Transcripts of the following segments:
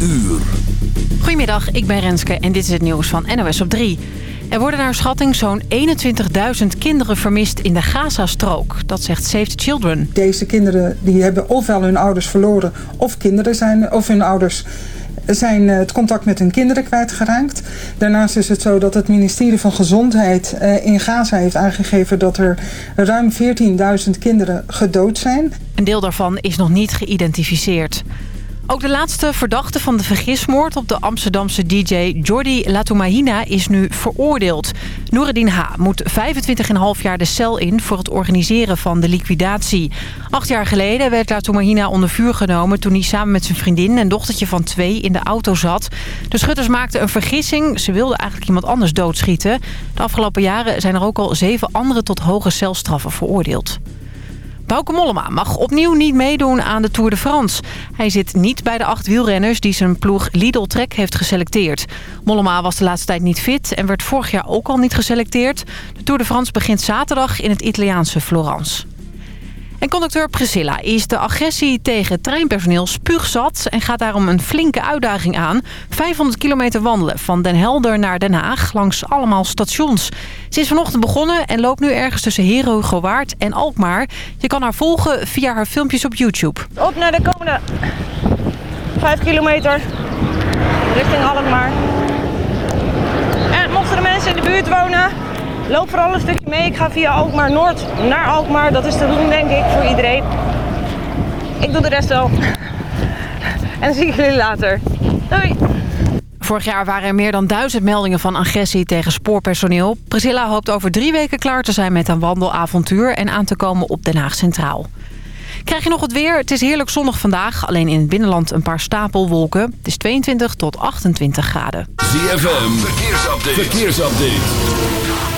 uur. Goedemiddag, ik ben Renske en dit is het nieuws van NOS op 3. Er worden naar schatting zo'n 21.000 kinderen vermist in de Gazastrook. Dat zegt Save the Children. Deze kinderen die hebben ofwel hun ouders verloren... of, kinderen zijn, of hun ouders zijn het contact met hun kinderen kwijtgeraakt. Daarnaast is het zo dat het ministerie van Gezondheid in Gaza heeft aangegeven... dat er ruim 14.000 kinderen gedood zijn. Een deel daarvan is nog niet geïdentificeerd. Ook de laatste verdachte van de vergismoord op de Amsterdamse DJ Jordi Latumahina is nu veroordeeld. Noureddin H. moet 25,5 jaar de cel in voor het organiseren van de liquidatie. Acht jaar geleden werd Latumahina onder vuur genomen toen hij samen met zijn vriendin en dochtertje van twee in de auto zat. De schutters maakten een vergissing. Ze wilden eigenlijk iemand anders doodschieten. De afgelopen jaren zijn er ook al zeven anderen tot hoge celstraffen veroordeeld. Bauke Mollema mag opnieuw niet meedoen aan de Tour de France. Hij zit niet bij de acht wielrenners die zijn ploeg Lidl Trek heeft geselecteerd. Mollema was de laatste tijd niet fit en werd vorig jaar ook al niet geselecteerd. De Tour de France begint zaterdag in het Italiaanse Florence. En conducteur Priscilla is de agressie tegen treinpersoneel spuugzat... en gaat daarom een flinke uitdaging aan. 500 kilometer wandelen van Den Helder naar Den Haag langs allemaal stations. Ze is vanochtend begonnen en loopt nu ergens tussen Hero, Waard en Alkmaar. Je kan haar volgen via haar filmpjes op YouTube. Op naar de komende 5 kilometer richting Alkmaar. En mochten de mensen in de buurt wonen... Loop vooral een stukje mee. Ik ga via Alkmaar Noord naar Alkmaar. Dat is te doen, denk ik, voor iedereen. Ik doe de rest wel. En dan zie ik jullie later. Doei! Vorig jaar waren er meer dan duizend meldingen van agressie tegen spoorpersoneel. Priscilla hoopt over drie weken klaar te zijn met een wandelavontuur... en aan te komen op Den Haag Centraal. Krijg je nog het weer? Het is heerlijk zonnig vandaag. Alleen in het binnenland een paar stapelwolken. Het is 22 tot 28 graden. ZFM, verkeersupdate. verkeersupdate.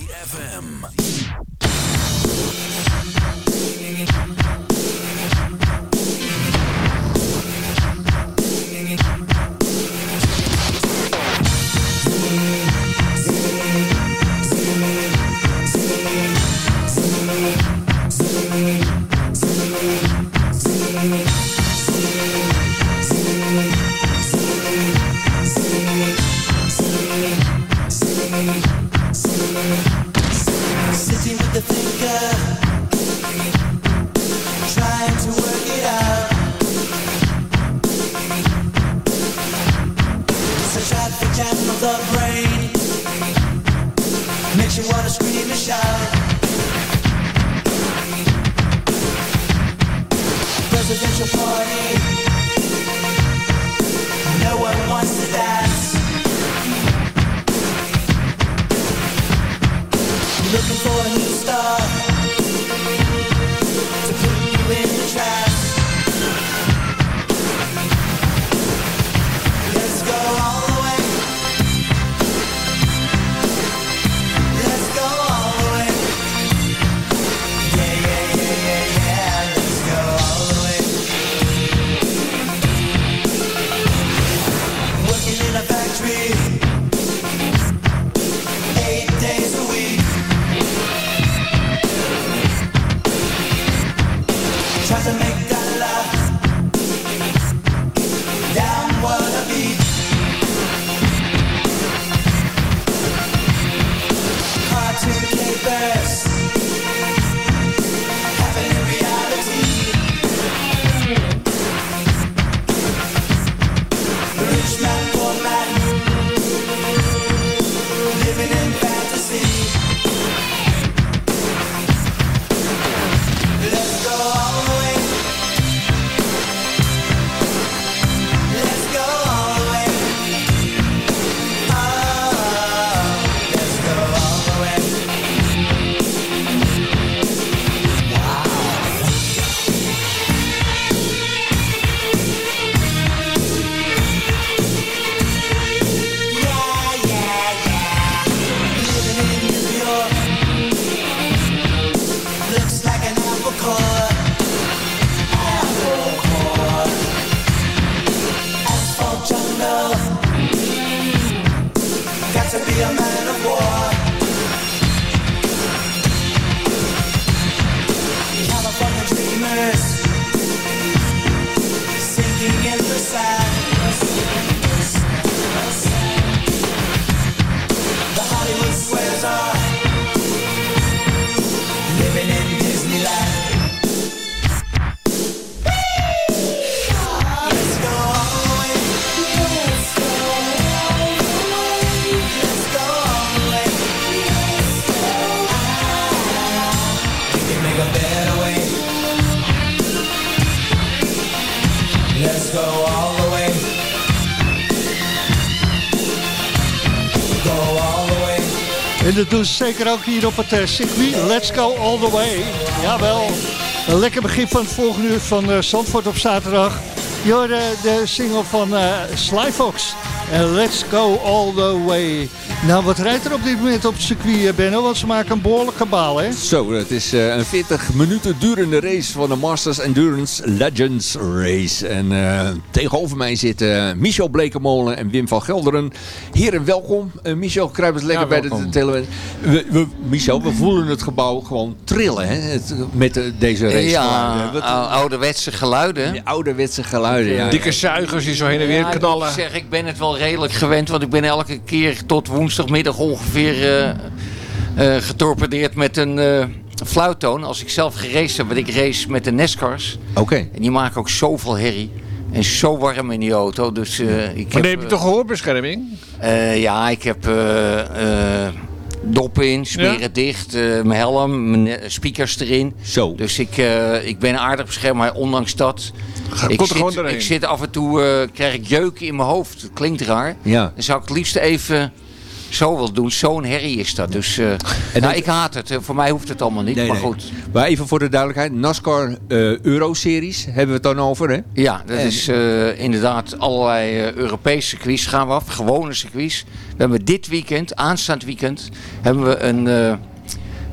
Ze zeker ook hier op het uh, circuit. Let's go all the way. Jawel. Een lekker begin van het volgende uur van uh, Zandvoort op zaterdag. Je de single van uh, Sly Fox. Let's go all the way. Nou, wat rijdt er op dit moment op het circuit, eh, Benno? Want ze maken een behoorlijke baal, hè? Zo, het is uh, een 40 minuten durende race van de Masters Endurance Legends Race. En uh, tegenover mij zitten Michel Blekemolen en Wim van Gelderen. Heren, welkom. Uh, Michel, kruip eens lekker ja, bij de televisie. We, we, Michel, we voelen het gebouw gewoon trillen, hè? Het, met de, deze race. Ja, wat, ouderwetse geluiden. De ouderwetse geluiden, ja. Dikke zuigers die zo heen en weer knallen. Ik zeg, ik ben het wel redelijk gewend, want ik ben elke keer tot woensdagmiddag ongeveer uh, uh, getorpedeerd met een uh, fluittoon. Als ik zelf geraced heb, want ik race met de Nescars. Oké. Okay. En die maken ook zoveel herrie. En zo warm in die auto. Dus, ik maar heb, je toch gehoorbescherming? ja, ik heb dop in, smeren ja? dicht, mijn helm, mijn speakers erin. Zo. Dus ik, ik ben aardig beschermd, maar ondanks dat... Ik zit, ik zit, af en toe, uh, krijg ik jeuken in mijn hoofd. Dat klinkt raar. Ja. Dan zou ik het liefst even zo wil doen. Zo'n herrie is dat. Dus uh, en nou, ik haat het. Voor mij hoeft het allemaal niet. Nee, maar nee. goed. Maar even voor de duidelijkheid. NASCAR uh, Euro-series hebben we het dan over, hè? Ja, dat en... is uh, inderdaad allerlei Europese circuits gaan we af. Gewone circuits. We hebben dit weekend, aanstaand weekend, hebben we een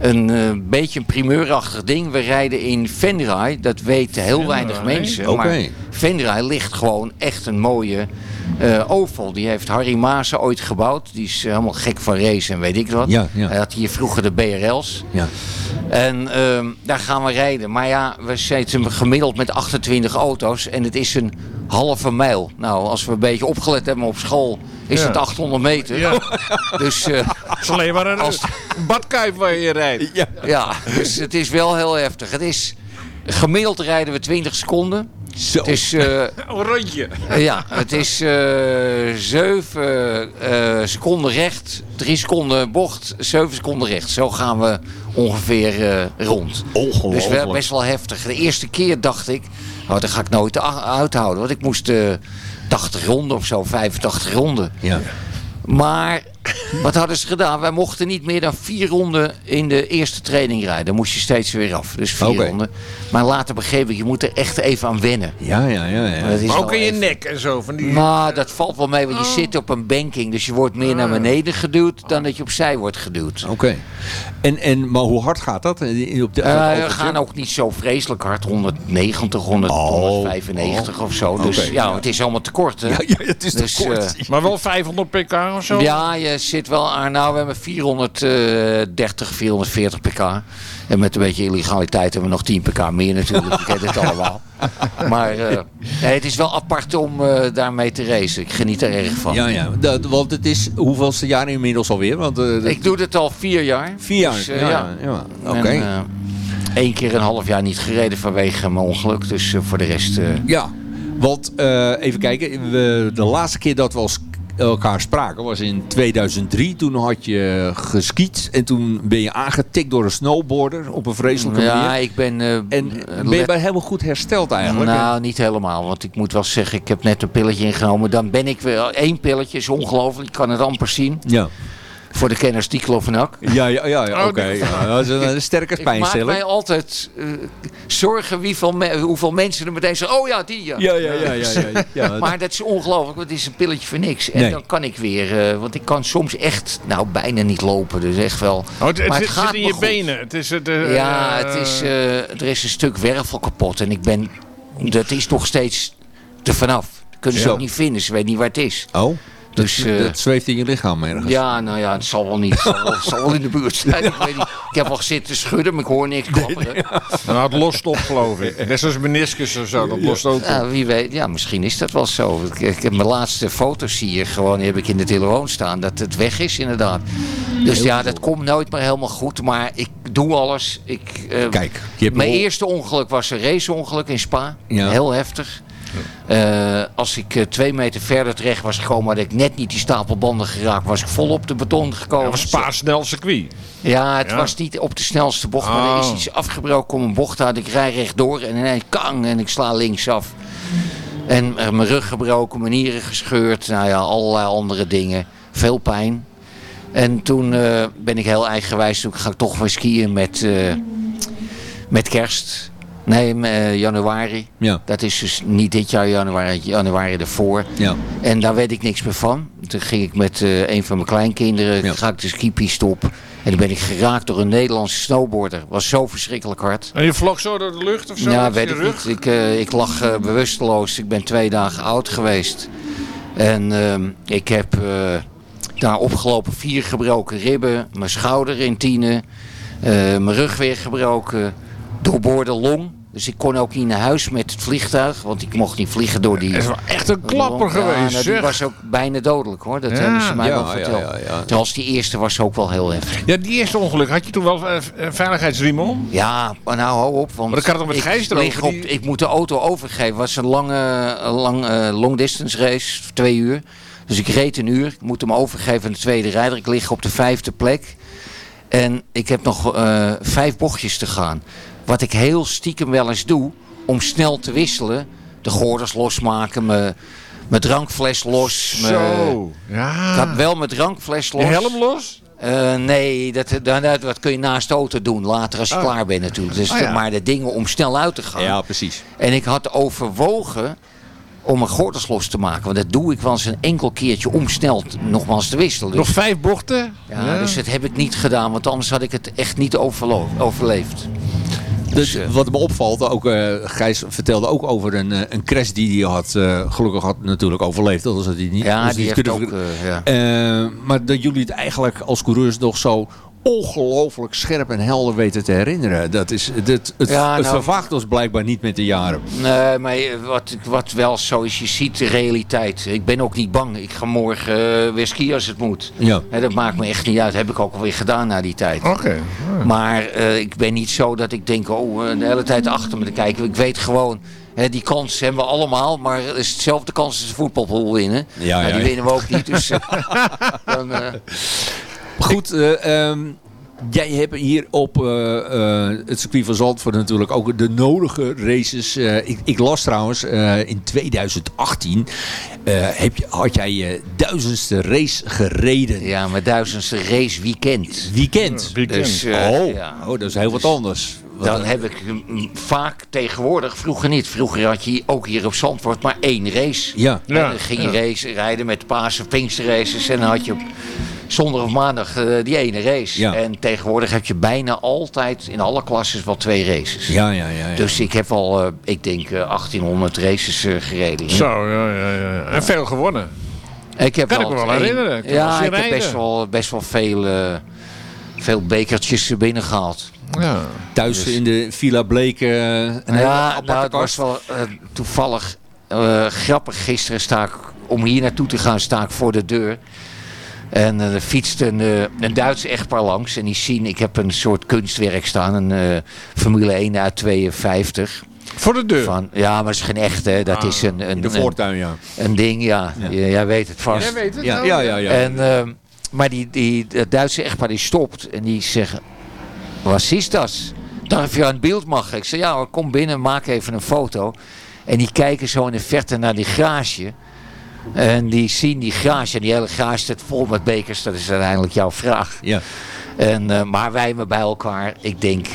een uh, beetje een primeurachtig ding. We rijden in Venray. Dat weten heel weinig mensen. Okay. Maar Venray ligt gewoon echt een mooie uh, oval. Die heeft Harry Maassen ooit gebouwd. Die is helemaal gek van race en weet ik wat. Ja, ja. Hij had hier vroeger de BRL's. Ja. En uh, daar gaan we rijden. Maar ja, we zitten gemiddeld met 28 auto's. En het is een halve mijl. Nou, als we een beetje opgelet hebben op school... is Ja. het 800 meter. Ja. Dus... uh, Het is alleen maar een Als- badkuip waar je rijdt. Ja. ja, dus het is wel heel heftig. Het is, gemiddeld rijden we 20 seconden. Zo. Het is, eh, Een rondje. ja, het is eh 7 eh, seconden recht, 3 seconden bocht, 7 seconden recht. Zo gaan we ongeveer eh, rond. Ongelooflijk. Dus wel, best wel heftig. De eerste keer dacht ik, oh, dat ga ik nooit uithouden. Want ik moest eh 80 ronden of zo, 85 ronden. Ja. Maar wat hadden ze gedaan? Wij mochten niet meer dan vier ronden in de eerste training rijden. Dan moest je steeds weer af. Dus vier ronden. Maar later begreep ik, je moet er echt even aan wennen. Ja, ja, ja. ja. Maar ook in je even- nek en zo. Van die... Maar dat valt wel mee, want je zit op een banking. Dus je wordt meer naar beneden geduwd dan dat je opzij wordt geduwd. Oké. En, en, maar hoe hard gaat dat? Op de, Eh, we gaan ook niet zo vreselijk hard. 190, 100, Oh, 195 of zo. Dus Oké, ja, ja. het is allemaal te kort. Hè? Ja, ja, het is te Dus, kort. eh, Maar wel 500 pk of zo? Ja, je zit wel aan. Nou, we hebben 430, 440 pk. En met een beetje illegaliteit hebben we nog 10 pk meer natuurlijk. Je kent het allemaal. Maar eh, nee, het is wel apart om eh, daarmee te racen. Ik geniet er erg van. ja, ja. Dat, want het is hoeveelste jaar inmiddels alweer? Want, eh, dat- Ik doe dit al vier jaar. Vier jaar? Dus, eh, ja, ja. ja. Oké. Eh, Eén keer een half jaar niet gereden vanwege mijn ongeluk. Dus eh, voor de rest... eh, Ja, want eh, even kijken. We, de laatste keer dat we als elkaar spraken was in 2003. Toen had je geskiet en toen ben je aangetikt door een snowboarder op een vreselijke ja, manier. ik ben... eh, En ben je bij helemaal goed hersteld eigenlijk? Nou, niet helemaal. Want ik moet wel zeggen, ik heb net een pilletje ingenomen. Dan ben ik weer... Eén pilletje is ongelooflijk. Ik kan het amper zien. Ja, Voor de kenners diclofenac. ja, ja, ja, ja, Oh, oké. nee. Ja, dat is een, een sterke Ik maak pijnstiller. mij altijd eh, zorgen wieveel me- hoeveel mensen er meteen zeggen... Oh ja, die ja. Ja, ja, ja, ja, ja, ja. Maar dat is ongelooflijk, want het is een pilletje voor niks. En Nee. dan kan ik weer, eh, want ik kan soms echt, nou bijna niet lopen. Dus echt wel. Oh, het, het Maar zit, het gaat zit in je goed. benen. Het is het, eh, ja, het is, eh, er is een stuk wervel kapot. En ik ben, dat is nog steeds er vanaf. Kunnen ze ook niet vinden, ze weten niet waar het is. Oh, Dus, dat, eh, dat zweeft in je lichaam ergens. Ja, nou ja, het zal wel niet. Het zal wel, het zal wel in de buurt zijn. Ik, weet niet. ik heb al zitten schudden, maar ik hoor niks klapperen. Nou, het lost op, geloof ik. Net zoals meniscus of zo, dat lost ook. Ja, wie weet. Ja, misschien is dat wel zo. Ik, ik heb mijn laatste foto's hier gewoon die heb ik in de telefoon staan. Dat het weg is inderdaad. Dus ja, dat komt nooit meer helemaal goed. Maar ik doe alles. Ik, eh, Kijk, je hebt mijn eerste ongeluk was een raceongeluk in Spa. Ja. Heel heftig. Eh, als ik eh, twee meter verder terecht was gekomen, had ik net niet die stapel banden geraakt, was ik vol op de beton gekomen. Dat was Spa snel circuit. Ja, het Ja. was niet op de snelste bocht, maar er is Oh. iets afgebroken om een bocht uit. Ik rij rechtdoor en ineens kang en ik sla linksaf. En eh, mijn rug gebroken, mijn nieren gescheurd, nou ja, allerlei andere dingen. Veel pijn. En toen ben ik heel eigenwijs. Toen ga ik toch weer skiën met, met kerst. Nee, eh, januari. Ja. Dat is dus niet dit jaar januari, januari ervoor. Ja. En daar weet ik niks meer van. Toen ging ik met eh, een van mijn kleinkinderen, ga ik de skipiste op. En toen ben ik geraakt door een Nederlandse snowboarder. Was zo verschrikkelijk hard. En je vlog zo door de lucht of zo? Ja, weet je ik niet. Ik, eh, ik lag eh, bewusteloos. Ik ben twee dagen oud geweest. En ehm, ik heb eh, daar opgelopen vier gebroken ribben. Mijn schouder in tienen. eh, mijn rug weer gebroken. Doorboorde long. Dus ik kon ook niet naar huis met het vliegtuig. Want ik mocht niet vliegen door die... Het is wel echt een klapper Ja, geweest, nou, die zeg. was ook bijna dodelijk hoor. Dat Ja. hebben ze mij Ja, wel ja, verteld. ja, ja. Terwijl die eerste was ook wel heel heftig. Ja, die eerste ongeluk. Had je toen wel eh, een veiligheidsriem om? Ja, maar nou hou op. Want Maar dat kan toch met ik, Gijs lig erover, op, die- ik moet de auto overgeven. Het was een lange, lang, eh, long distance race, twee uur. Dus ik reed een uur. Ik moet hem overgeven aan de tweede rijder. Ik lig op de vijfde plek. En ik heb nog eh, vijf bochtjes te gaan. Wat ik heel stiekem wel eens doe, om snel te wisselen. De gordels losmaken, mijn, mijn drankfles los. Zo, ja. Ik had wel mijn drankfles los. Je helm los? Eh, nee, dat, dat, dat, dat kun je naast de auto doen. Later als je Oh. klaar bent natuurlijk. Dus Oh, ja. maar de dingen om snel uit te gaan. Ja, precies. En ik had overwogen om mijn gordels los te maken. Want dat doe ik wel eens een enkel keertje om snel nogmaals te wisselen. Dus, Nog vijf bochten? ja, dus dat heb ik niet gedaan. Want anders had ik het echt niet overleefd. Dus, wat me opvalt, ook, eh, Gijs vertelde ook over een, eh, een crash die hij had. eh, gelukkig had natuurlijk overleefd, anders had hij niet. Ja, die heeft kunnen ook... ja. Maar dat jullie het eigenlijk als coureurs nog zo ongelooflijk scherp en helder weten te herinneren. Dat is, het Ja, het nou- vervaagt ons blijkbaar niet met de jaren. Nee, maar wat, wat wel zo is, je ziet de realiteit. Ik ben ook niet bang. Ik ga morgen eh, weer skiën als het moet. Ja. Hè, dat maakt me echt niet uit. heb ik ook alweer gedaan na die tijd. Oké. Maar eh, ik ben niet zo dat ik denk, oh, eh, de hele tijd achter me te kijken. Ik weet gewoon, die kans hebben we allemaal. Maar het is hetzelfde kans als de voetbalpool winnen. Ja, Nou, ja, die winnen we ook niet. Dus, dan, Goed, eh, ehm, jij hebt hier op eh, eh, het circuit van Zandvoort natuurlijk ook de nodige races. Eh, ik, ik las trouwens, eh, in 2018 eh, heb je, had jij je duizendste race gereden. ja, mijn duizendste race weekend. Weekend. Weekend. Dus, eh, oh, ja. oh, dat is heel wat anders. Dan heb ik vaak tegenwoordig, vroeger niet. Vroeger had je ook hier op Zandvoort maar één race. Ja. En dan ging je ja. race, rijden met Paas of Pinksterraces. En dan had je op zondag of maandag eh, die ene race. Ja. En tegenwoordig heb je bijna altijd in alle klasses wel twee races. Ja, ja, ja. ja. Dus ik heb al, eh, ik denk, eh, 1800 races eh, gereden. Zo, ja, ja, ja. En veel gewonnen. Ik heb Kan ik me wel herinneren. Ik Ja, ik heb best wel, best wel veel, eh, veel bekertjes binnengehaald. Ja. Thuis in de Villa Bleek eh, een hele ja, nou, het was wel eh, toevallig eh, grappig. Gisteren sta ik, om hier naartoe te gaan, sta ik voor de deur. En eh, er fietst een, eh, een Duits echtpaar langs. En die zien, ik heb een soort kunstwerk staan. Een eh, Formule 1 uit 52. Voor de deur. Van, ja, maar het is geen echte. Dat is een, In een, de een, voortuin, ja. een ding, ja. Ja. Jij weet het vast. Jij weet het Ja, nou? ja, ja. ja. En, ehm, maar die, die, dat Duitse echtpaar die stopt en die zeggen, wat is dat? Darf je aan het beeld mag? Ik zeg, ja hoor, kom binnen, maak even een foto. En die kijken zo in de verte naar die garage. En die zien die garage en die hele garage zit vol met bekers. Dat is uiteindelijk jouw vraag. ja. En, eh, maar wij hebben bij elkaar, ik denk,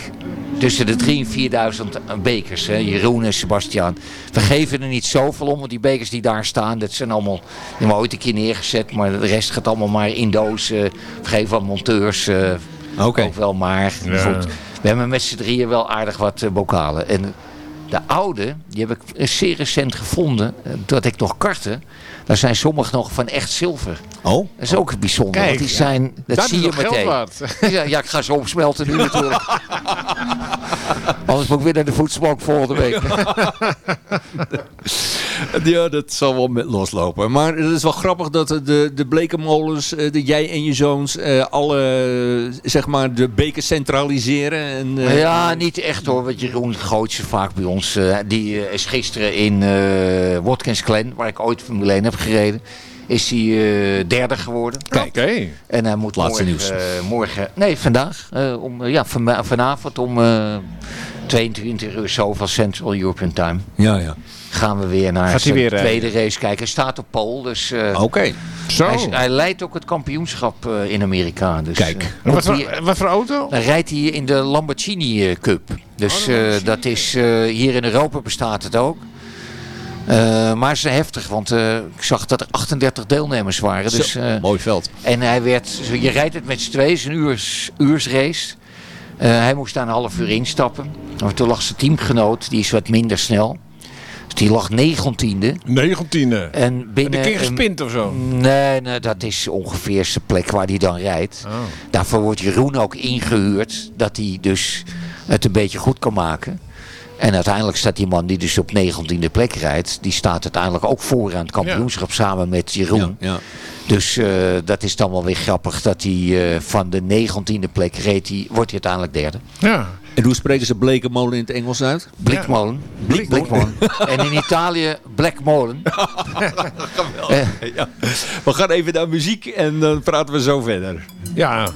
tussen de 3.000 en 4.000 bekers. Hè, Jeroen en Sebastian. We geven er niet zoveel om, want die bekers die daar staan, dat zijn allemaal, die hebben we ooit een keer neergezet. Maar de rest gaat allemaal maar in dozen. We geven aan monteurs eh, Oké. ook wel maar. Ja. Goed, we hebben met z'n drieën wel aardig wat eh, bokalen. En de oude, die heb ik zeer recent gevonden, eh, dat ik nog karten. Daar zijn sommige nog van echt zilver. Oh, Dat is ook bijzonder. Kijk, want die zijn, dat, Dat zie is je meteen. waard. Ja, ja, ik ga ze opsmelten nu natuurlijk. Anders moet ik weer naar de voedselbank volgende week. Ja, dat zal wel met loslopen. Maar het is wel grappig dat de, de blekenmolens, eh, de jij en je zoons, eh, alle, zeg maar, de bekers centraliseren. En, eh, ja, niet echt hoor. Want Jeroen gooit ze vaak bij ons. die is gisteren in eh Watkins Glen, waar ik ooit Formule 1 heb gereden. Is hij eh, derde geworden. Oké. En hij moet Laatste morgen, eh, morgen, nee vandaag, eh, om, ja, van, vanavond om eh 22 uur zo van Central European Time. Ja, ja. Gaan we weer naar weer rijden? tweede race kijken. Hij staat op pole, dus Oké. Zo. Hij, leidt ook het kampioenschap in Amerika. Dus, Kijk. wat, voor, hij- wat voor auto? dan rijdt hij in de Lamborghini Cup. Dus Oh, dat is, hier in Europa bestaat het ook. Eh, maar is heftig, want eh, ik zag dat er 38 deelnemers waren. Zo, Dus, eh, mooi veld. en hij werd, je rijdt het met z'n tweeën, het is een uurs, uursrace. Eh, hij moest daar een half uur instappen. Maar toen lag zijn teamgenoot, die is wat minder snel. Dus die lag negentiende. 19e. En Ben binnen een keer gespint of zo? Nee, nee, dat is ongeveer de plek waar hij dan rijdt. Oh. Daarvoor wordt Jeroen ook ingehuurd, dat hij dus het een beetje goed kan maken. En uiteindelijk staat die man die dus op 19e plek rijdt, die staat uiteindelijk ook voor aan het kampioenschap samen met Jeroen. Ja, ja. Dus eh, dat is dan wel weer grappig dat hij eh, van de 19e plek reed, hij, wordt hij uiteindelijk derde. Ja. En hoe spreken ze blekenmolen in het Engels uit? Blikmolen. Blik, Blikmolen. en in Italië Blackmolen. Eh, Ja. We gaan even naar muziek en dan praten we zo verder. Ja.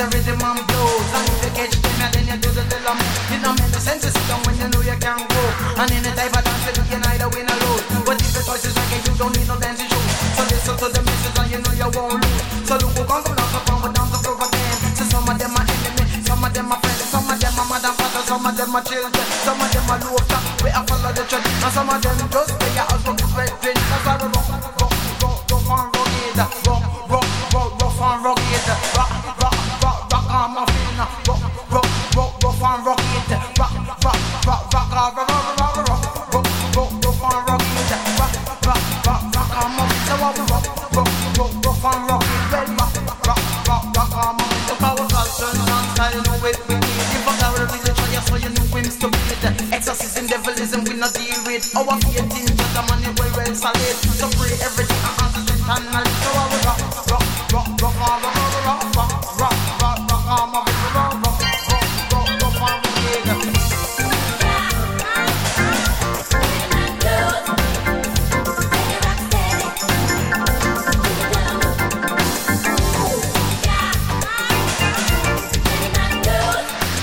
The rhythm and blues. And if you catch them, and then you do the little It don't make no sense to sit down when you know you can't go. And any type of dance, you can either win or lose. But if the choice is right, you don't need no dancing shoes. So listen to the message and you know you won't lose. So look who comes from down the front, down the floor again. So some of them are enemy, some of them are friends, some of them are mother, father, some of them are children, some of them are low. We are follow the trend, and some of them just stay out from the red drink. That's why we rock, rock, rock, rock and rugged, rock, rock, rock, rough and rock, rock, rock, rock I'm a finna rock, rock, rock, rough and rock.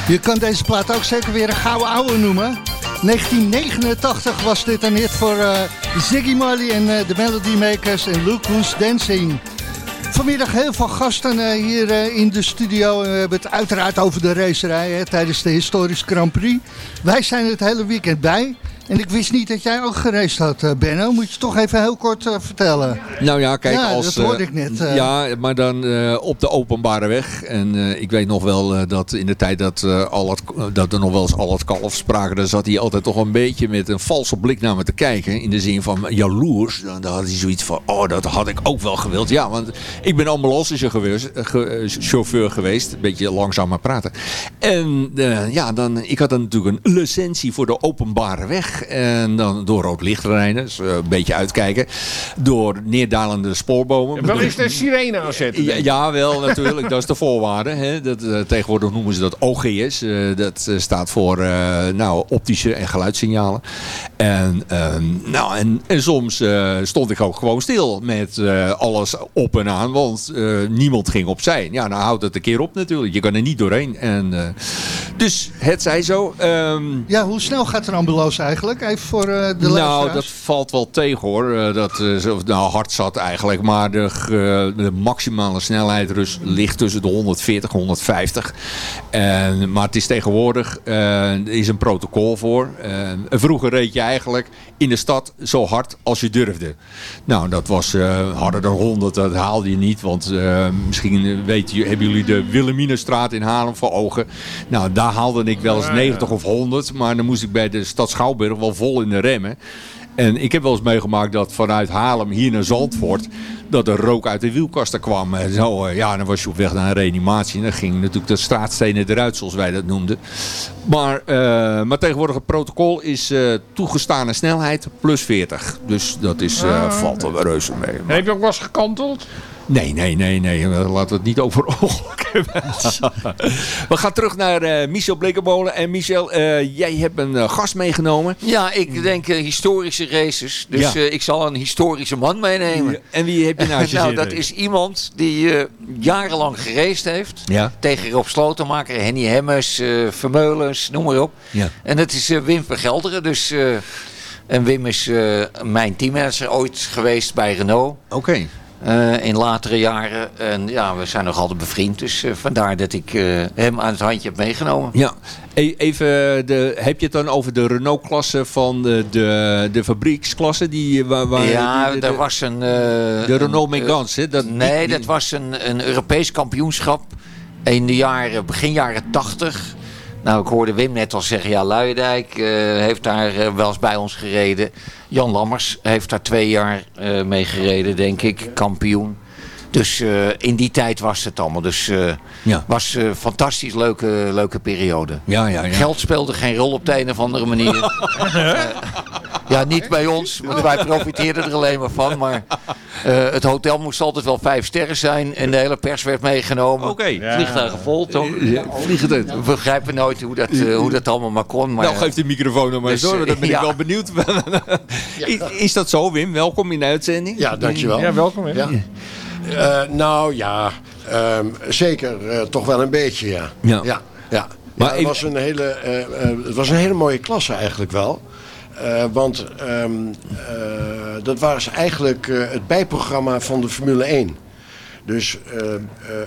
Je kan deze plaat ook zeker weer een gouden ouwe noemen. 1989 was dit een hit voor eh, Ziggy Marley en eh, de Melody Makers en Look Who's Dancing. Vanmiddag heel veel gasten eh, hier in de studio. We hebben het uiteraard over de racerij hè, tijdens de historische Grand Prix. Wij zijn het hele weekend bij. En ik wist niet dat jij ook geraced had, eh, Benno. Moet je toch even heel kort eh, vertellen. Nou ja, kijk, Ja, als... dat hoorde eh, ik net. Ja, maar dan op de openbare weg. En ik weet nog wel dat in de tijd dat, al het, dat er nog wel eens al het kalf spraken... dan zat hij altijd toch een beetje met een valse blik naar me te kijken. In de zin van jaloers. Dan, dan had hij zoiets van, oh, dat had ik ook wel gewild. Ja, want ik ben ambulancechauffeur ge, chauffeur geweest. Een beetje langzamer praten. En ja, dan, ik had dan natuurlijk een licentie voor de openbare weg. En dan door rood licht rijden. Dus eh, een beetje uitkijken. Door neerdalende spoorbomen. Wel eens de sirene aanzetten. Ja, ja, wel natuurlijk. dat is de voorwaarde. Hè. Dat, eh, tegenwoordig noemen ze dat OGS. Eh, dat staat voor eh, nou, optische en geluidssignalen. En, ehm, nou, en, en soms eh, stond ik ook gewoon stil met eh, alles op en aan. Want eh, niemand ging opzij. Ja, nou houdt het een keer op natuurlijk. Je kan er niet doorheen. En, eh, dus het zij zo. Ehm, Ja, hoe snel gaat een ambulance eigenlijk? Even voor eh, de nou, luisteraars. dat valt wel tegen hoor. Eh, Dat eh, zo- nou, hard zat eigenlijk. Maar de, de maximale snelheid rust, ligt tussen de 140 en 150. En, maar het is tegenwoordig, eh, er is een protocol voor. Vroeger reed je eigenlijk in de stad zo hard als je durfde. Nou, dat was eh, harder dan 100. Dat haalde je niet. Want eh, misschien weet je, hebben jullie de Wilhelminastraat in Haarlem voor ogen. Nou, daar haalde ik wel eens Ja, ja. 90 of 100. Maar dan moest ik bij de stad Schouwburg wel vol in de remmen. En ik heb wel eens meegemaakt dat vanuit Haarlem hier naar Zandvoort... dat er rook uit de wielkasten kwam. En zo, eh, ja, dan was je op weg naar een reanimatie. En dan ging natuurlijk de straatstenen eruit, zoals wij dat noemden. Maar, eh, maar tegenwoordig het protocol is eh, toegestane snelheid plus 40. Dus dat is, Ah, valt er reuze mee. Heb je ook wel eens gekanteld? Nee, nee, nee, nee. Laten we het niet over ongeluk hebben. we gaan terug naar eh, Michel Blekemolen. En Michel, eh, jij hebt een eh, gast meegenomen. Ja, ik denk historische races. Dus Ja. ik zal een historische man meenemen. Ja, en wie heb je nou, zitten? dat is iemand die jarenlang geraced heeft. Ja. Tegen Rob Slotenmaker, Henny Hemmers, Vermeulens, noem maar op. Ja. En dat is Wim Vergelderen. Dus, en Wim is mijn teammanager ooit geweest bij Renault. Oké. Eh, in latere jaren. En ja, we zijn nog altijd bevriend. Dus eh, vandaar dat ik eh, hem aan het handje heb meegenomen. Ja, E- even, de, heb je het dan over de Renault-klasse van de, de, de fabrieksklasse? Die, waar, waar, ja, die- de, er was een... de Renault een, Megane, hè? Dat, Nee, die- dat was een, een Europees kampioenschap in de jaren, begin jaren 80. Nou, ik hoorde Wim net al zeggen, ja, Luijendijk eh, heeft daar eh, wel eens bij ons gereden. Jan Lammers heeft daar twee jaar eh, mee gereden, denk ik, kampioen. Dus eh, in die tijd was het allemaal. Dus eh Ja. was een fantastisch leuke, leuke periode. Ja, ja, ja. Geld speelde geen rol op de een of andere manier. Eh, ja, niet bij ons, want wij profiteerden er alleen maar van. Maar eh, het hotel moest altijd wel vijf sterren zijn en de hele pers werd meegenomen. Oké. Ja. Vliegtuigen vol, toch? Ja. We begrijpen nooit hoe dat, eh, hoe dat allemaal maar kon. Maar, nou, geef de microfoon nog maar eens dus, door, eh, dan ben ja. ik wel benieuwd. is, is dat zo, Wim? Welkom in de uitzending. Ja, dankjewel. Ja, welkom. hè. Eh, nou ja, ehm, zeker eh, toch wel een beetje, ja. Ja. ja, ja. Maar het, was een hele, eh, het was een hele mooie klasse eigenlijk wel. Want ehm, eh, dat was eigenlijk het bijprogramma van de Formule 1. Dus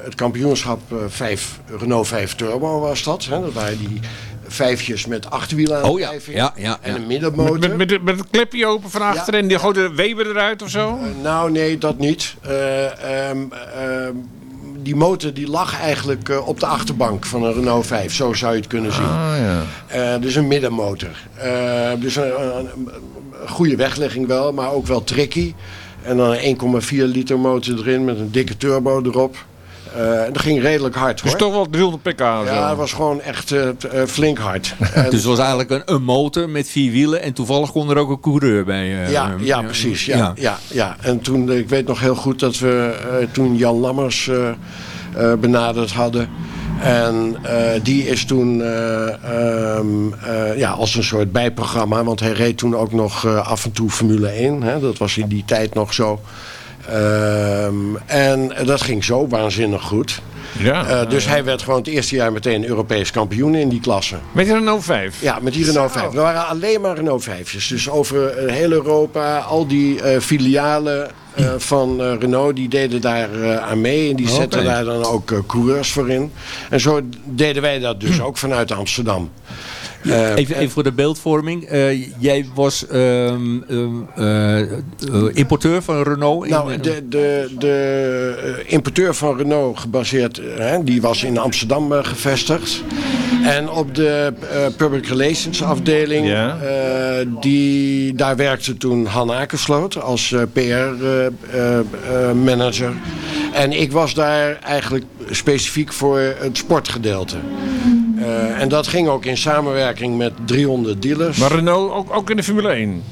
het kampioenschap eh, 5, Renault 5 Turbo was dat. Hè? Dat waren die vijfjes met achterwielen Oh ja, ja, ja. En een middenmotor. Met, met, met, met het klepje open van achter en die gooit de Weber eruit of zo? Eh, nou, nee, dat niet. Eh, ehm, ehm, die motor die lag eigenlijk eh, op de achterbank van een Renault 5. Zo zou je het kunnen zien. Ah, ja. Eh, dus een middenmotor. Eh, dus een, een- een- een goede weglegging wel, maar ook wel tricky. En dan een 1,4 liter motor erin met een dikke turbo erop. Eh, en dat ging redelijk hard Dus hoor. toch wel 300 pk zo. Ja, het was gewoon echt eh, eh, flink hard. En- Dus het was eigenlijk een, een motor met vier wielen. En toevallig kon er ook een coureur bij. eh, ja, ja, precies. Ja, ja. Ja, En toen, ik weet nog heel goed dat we eh, toen Jan Lammers eh, eh, benaderd hadden. En eh, die is toen eh, ehm, eh, ja, als een soort bijprogramma, want hij reed toen ook nog eh, af en toe Formule 1. Hè, dat was in die tijd nog zo. Ehm, en dat ging zo waanzinnig goed. Ja. Eh, dus hij werd gewoon het eerste jaar meteen Europees kampioen in die klasse. Met een Renault 5? Ja, met die Renault 5. We waren alleen maar Renault 5's. Dus over eh, heel Europa, al die eh, filialen eh, van Renault, die deden daar aan mee. En die zetten daar dan ook coureurs voor in. En zo deden wij dat dus ook vanuit Amsterdam. Eh, Even, even voor de beeldvorming. Eh, jij was ehm, ehm, eh, importeur van Renault. in, Nou, de, de, de importeur van Renault gebaseerd, hè, die was in Amsterdam gevestigd. En op de eh, public relations afdeling, Ja. eh, die, daar werkte toen Han Akersloot als eh, PR-manager. en ik was daar eigenlijk specifiek voor het sportgedeelte. Eh, en dat ging ook in samenwerking met 300 dealers. Maar Renault ook, ook in de Formule 1?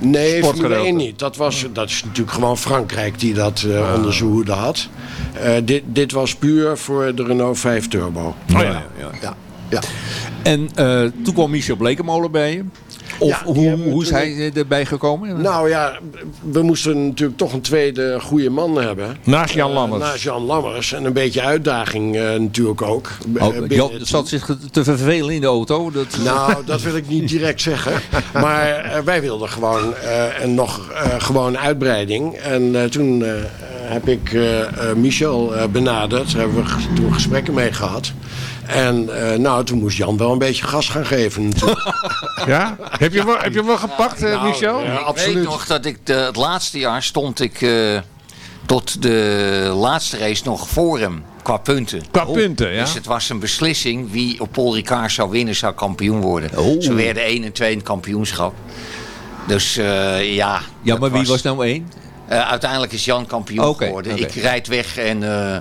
Nee, Formule Sportgedeelte. 1 niet. Dat, was, dat is natuurlijk gewoon Frankrijk die dat eh, onder zijn hoede had. Eh, dit, dit was puur voor de Renault 5 Turbo. Oh ja, ja. Ja, ja. En eh, toen kwam Michel Blekemolen bij je. Of Ja, hoe, hoe hij erbij gekomen? Nou ja, we moesten natuurlijk toch een tweede goede man hebben. Naast Jan Eh, Lammers. naast Jan Lammers. En een beetje uitdaging eh, natuurlijk ook. Oh, Jan zat zich te vervelen in de auto. Dat... Nou, dat wil ik niet direct zeggen. Maar eh, wij wilden gewoon eh, en nog eh, gewoon uitbreiding. En eh, toen eh, heb ik eh, eh, Michel eh, benaderd. Daar hebben we toen gesprekken mee gehad. En eh, nou, toen moest Jan wel een beetje gas gaan geven. Ja? Heb je hem wel, heb je hem wel gepakt, eh, Nou, Michel? ja, Ik absoluut. weet nog dat ik de, het laatste jaar stond ik eh, tot de laatste race nog voor hem. Qua punten. Qua punten, ja. Dus het was een beslissing wie op Paul Ricard zou winnen, zou kampioen worden. Oh. Ze werden 1 en 2 in het kampioenschap. Dus eh, ja. Ja, maar wie was- was nou één? Eh, uiteindelijk is Jan kampioen geworden. oké. Ik rijd weg en eh,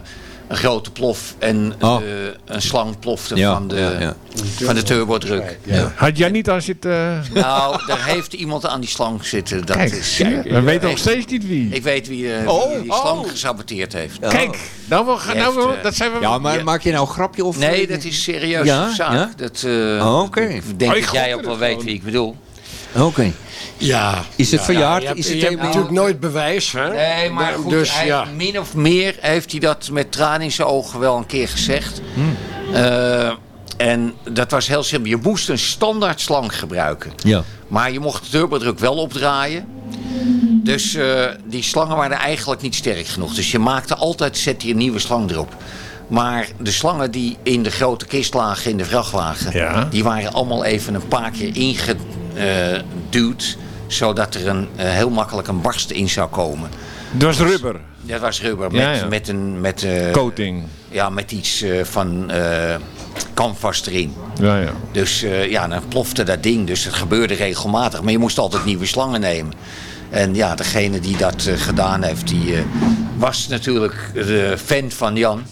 een grote plof en Oh. eh, een slang plofte Ja, van de, ja, ja. Van de turbodruk. Had jij niet aan zitten... Nou, daar heeft iemand aan die slang zitten. Dat Kijk, is, je? We weten nog steeds niet wie. Ik weet wie, eh, Oh, wie die oh. slang gesaboteerd heeft. Kijk, nou, we, gaan- nou, we- eh, dat zijn we... Ja, maar Ja. maak je nou een grapje? Of Nee, dat is serieus Ja? zaak. Ja? Dat, eh, Oh, oké. Ik denk Oh, ik dat jij ook wel het weet wie ik bedoel. Oké. Ja. Is het ja, verjaard? Ja, je hebt, Is het je hebt natuurlijk nooit bewijs. Hè? Nee, maar Da- goed, dus, hij, ja. min of meer heeft hij dat met tranen in zijn ogen wel een keer gezegd. Hmm. Eh, en dat was heel simpel. Je moest een standaard slang gebruiken. Ja. Maar je mocht de turbodruk wel opdraaien. Dus eh, die slangen waren eigenlijk niet sterk genoeg. Dus je maakte altijd, zette je een nieuwe slang erop. Maar de slangen die in de grote kist lagen in de vrachtwagen... Ja. die waren allemaal even een paar keer ingeduwd... zodat er een, eh, heel makkelijk een barst in zou komen. Dat was rubber. Dat was rubber met, Ja, ja. met, een, met, eh, Coating. ja, met iets eh, van eh canvas erin. Ja, ja. Dus eh, ja, dan plofte dat ding. Dus het gebeurde regelmatig. Maar je moest altijd nieuwe slangen nemen. En ja, degene die dat gedaan heeft, die eh, was natuurlijk de fan van Jan.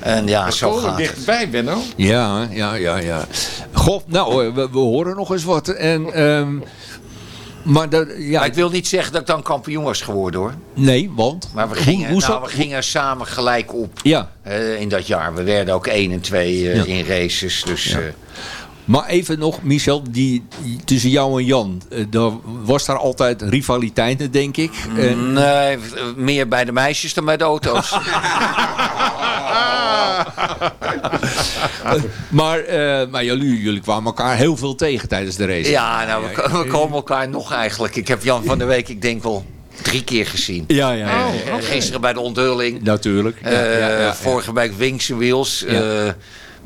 En ja, zo gaat het. dichtbij, Benno. Ja, ja, ja, ja. Goh, nou, eh, we, we horen nog eens wat. En, ehm, maar dat, ja, Maar ik wil niet zeggen dat ik dan kampioen was geworden hoor. nee, want? Maar we gingen, hoe nou, we gingen samen gelijk op Ja, eh, in dat jaar. We werden ook 1 en 2 eh, Ja. in races. Dus Ja. Eh, maar even nog, Michel, die, tussen jou en Jan, eh, daar was daar altijd rivaliteit, denk ik. En- nee, meer bij de meisjes dan bij de auto's. maar eh, maar jullie, jullie kwamen elkaar heel veel tegen tijdens de race. Ja, nou, we, we komen elkaar nog eigenlijk. Ik heb Jan van der Week, ik denk wel drie keer gezien. Ja, ja, ja. Eh, Gisteren bij de onthulling. Natuurlijk. Ja, Eh, ja, ja, ja. Vorige week Wings Wheels. Ja.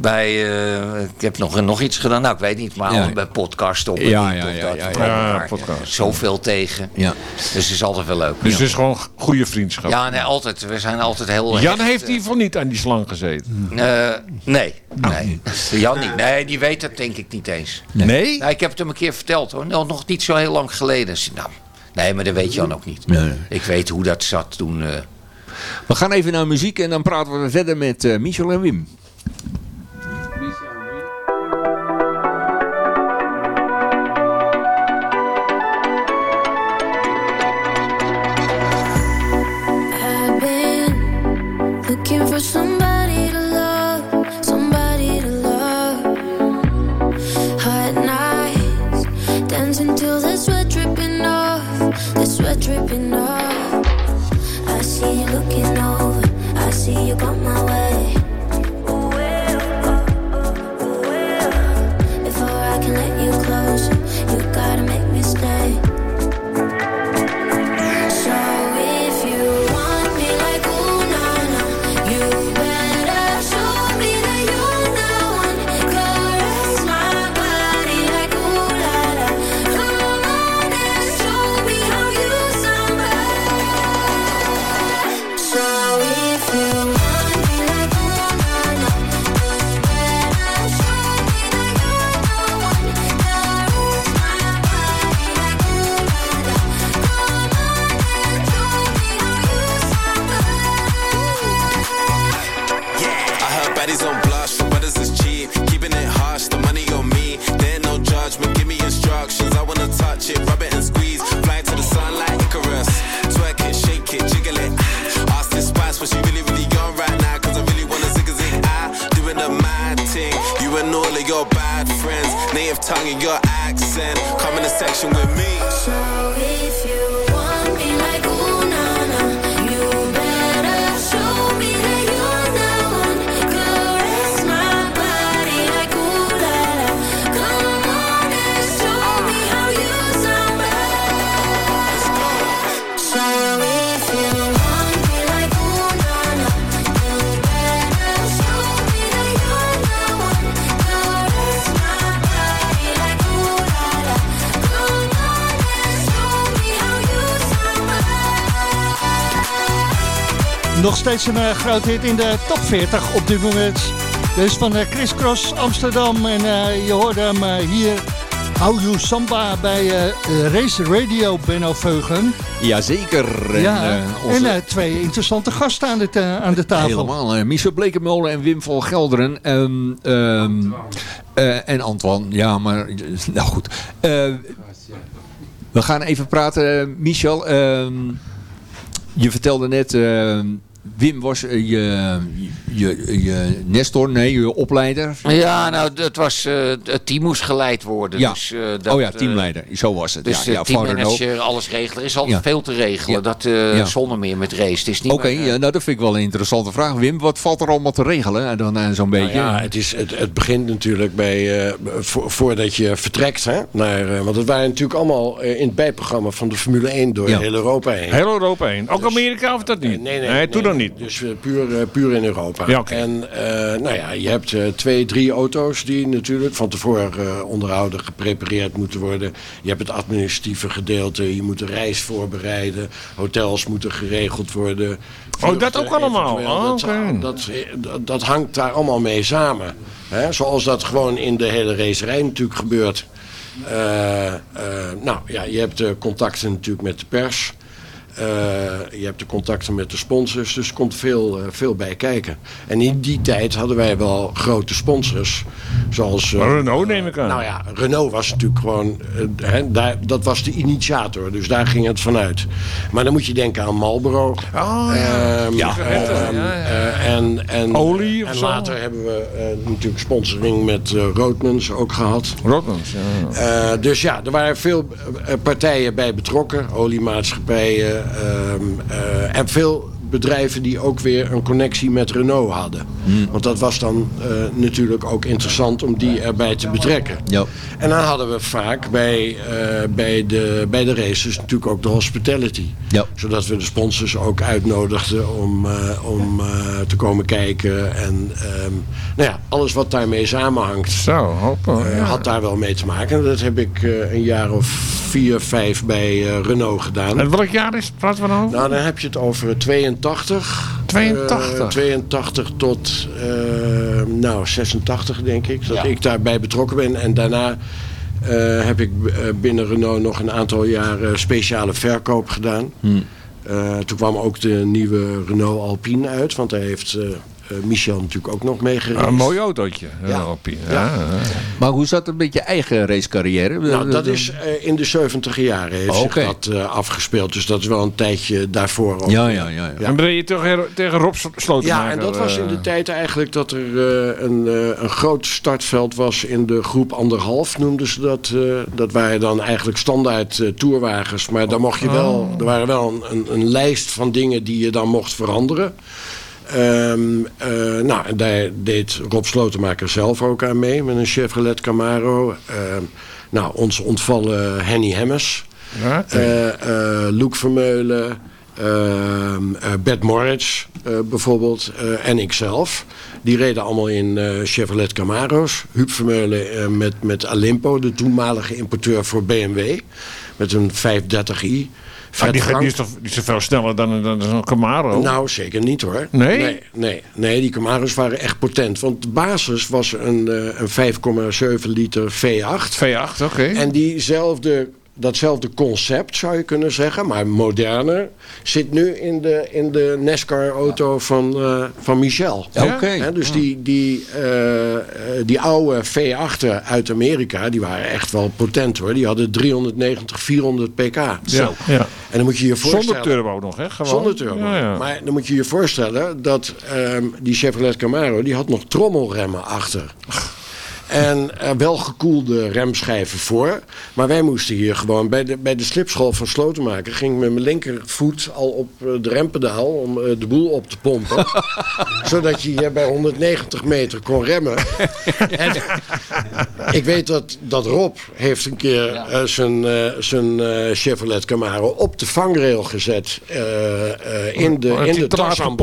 Eh, bij, eh, ik heb nog, nog iets gedaan. Nou, ik weet niet, maar Ja. bij podcast op. Ja, dit ja, ja, dat. ja, ja. podcast. Zoveel tegen. Ja. Dus het is altijd wel leuk. Dus het is gewoon goede vriendschap. Ja, nee, altijd. We zijn altijd heel... Jan hecht, heeft eh, in ieder geval niet aan die slang gezeten. eh, nee, nee. Jan niet. Nee, die weet dat denk ik niet eens. Nee? Nou, ik heb het hem een keer verteld hoor. Nou, nog niet zo heel lang geleden. Nou, nee, maar dat weet Jan ook niet. Nee, nee. Ik weet hoe dat zat toen. eh, We gaan even naar muziek en dan praten we verder met eh, Michel en Wim. You got my steeds een eh, groot hit in de top 40 op dit moment. Dus van eh, Chris Cross Amsterdam. En eh, je hoorde hem hier. How You Samba bij eh, Race Radio Benno Veugen. Jazeker. En, ja, onze- en twee interessante gasten aan aan de tafel. Helemaal. Michel Blekemolen en Wim van Gelderen. Ehm, ehm, eh, en Antoine. Ja, maar... Nou goed. Eh, we gaan even praten. Michel, ehm, je vertelde net... Wim was eh, je, je, je Nestor, nee, je opleider. Ja, nou, het, was, eh, het team moest geleid worden. Ja. Dus, eh, dat, oh ja, teamleider. Zo was het. Dus ja, ja, teammanager, alles regelen. Er is altijd Ja. veel te regelen. Ja. Dat eh, Ja. zonder meer met race. Het is niet Oké, ja, nou dat vind ik wel een interessante vraag. Wim, wat valt er allemaal te regelen? eh, Dan zo'n Nou beetje. ja, het, is, het, het begint natuurlijk bij, eh, vo- voordat je vertrekt. Hè, naar, want het waren natuurlijk allemaal in het bijprogramma van de Formule 1 door Ja. heel Europa heen. Heel Europa heen. Ook Amerika of dat niet? Nee, nee, toen nee, nog niet. Dus eh, puur, eh, puur in Europa. Ja, oké. En eh, nou ja, je hebt twee, drie auto's die natuurlijk van tevoren onderhouden, geprepareerd moeten worden. Je hebt het administratieve gedeelte, je moet de reis voorbereiden, hotels moeten geregeld worden. Oh, dat ook allemaal? Oh, dat, dat, dat, dat hangt daar allemaal mee samen. Hè? Zoals dat gewoon in de hele racerij natuurlijk gebeurt. Nou ja, je hebt contacten natuurlijk met de pers. Eh, je hebt de contacten met de sponsors, dus er komt veel, eh, veel bij kijken. En in die tijd hadden wij wel grote sponsors. Zoals, eh, Renault neem ik aan. Nou ja, Renault was natuurlijk gewoon, hè, daar, dat was de initiator, dus daar ging het vanuit. Maar dan moet je denken aan Marlboro. Oh, Ehm, Ja. ehm, eh, en, en, Olie of en zo? later hebben we natuurlijk sponsoring met Roodmans ook gehad. Rotterdams, ja. Dus ja, er waren veel partijen bij betrokken. Oliemaatschappijen ehm, en veel bedrijven die ook weer een connectie met Renault hadden. Want dat was dan eh, natuurlijk ook interessant om die erbij te betrekken. Ja. En dan hadden we vaak bij, eh, bij, de, bij de races natuurlijk ook de hospitality. Ja. Zodat we de sponsors ook uitnodigden om, eh, om eh, te komen kijken. En ehm, nou ja, alles wat daarmee samenhangt. Zo, hoppa. Ja. had daar wel mee te maken. En dat heb ik eh, een jaar of vier, vijf bij eh, Renault gedaan. En welk jaar is het? Praten we dan over? Nou, dan heb je het over 82. 82? Eh, 82 tot eh, nou, 86 denk ik. Dat Ja. ik daarbij betrokken ben. En daarna eh, heb ik eh, binnen Renault nog een aantal jaren speciale verkoop gedaan. Hmm. Toen kwam ook de nieuwe Renault Alpine uit, want daar heeft Michel natuurlijk ook nog mee gereden. Een mooi autootje. Ja. Ja. Alpine. Ja. Ja. ja. Maar hoe zat het met je eigen racecarrière? Nou, dat is eh, in de 70 jaren heeft Oh, zich dat eh, afgespeeld. Dus dat is wel een tijdje daarvoor ook. Ja, ja, ja, ja. En ben je tegen, tegen Rob Slotenmaker? Ja, en dat was in de tijd eigenlijk dat er eh, een, eh, een groot startveld was in de groep anderhalf, noemden ze dat. eh, dat waren dan eigenlijk standaard eh, tourwagens. Maar daar mocht je wel, er waren wel een, een, een lijst van dingen die je dan mocht veranderen. Ehm, eh, nou, en daar deed Rob Slotenmaker zelf ook aan mee met een Chevrolet Camaro. Ehm, nou, ons ontvallen Henny Hemmers. Ja? Eh, eh, Vermeulen, ehm, eh, Bert Moritz bijvoorbeeld en ikzelf. Die reden allemaal in Chevrolet Camaro's. Huub Vermeulen met, met Alimpo, de toenmalige importeur voor BMW. Met een 530i. Maar die, Fred die, is Frank- toch, die is toch veel sneller dan, dan, dan zo'n Camaro? nou, zeker niet hoor. Nee? Nee, nee, nee, die Camaro's waren echt potent. Want de basis was een, eh, een 5,7 liter V8. V8, oké. En diezelfde, datzelfde concept zou je kunnen zeggen, maar moderner, zit nu in de, in de NASCAR-auto van, eh, van Michel. Ja? Oké. Hè, dus die, die, eh, die oude V8'en uit Amerika, die waren echt wel potent hoor. Die hadden 390, 400 pk. Ja, ja. En dan moet je je voorstellen... Zonder turbo nog, hè? Gewoon. Zonder turbo. Ja, ja. Maar dan moet je je voorstellen dat ehm, die Chevrolet Camaro... die had nog trommelremmen achter. En eh, wel gekoelde remschijven voor. Maar wij moesten hier gewoon... Bij de, bij de slipschool van Slotenmaker... ging ik met mijn linkervoet al op eh, de rempedaal... om eh, de boel op te pompen. zodat je hier bij 190 meter kon remmen. en, ik weet dat, dat Rob heeft een keer eh, zijn, eh, zijn eh, Chevrolet Camaro... op de vangrail gezet eh, eh, in de, in hij de had. Ja, een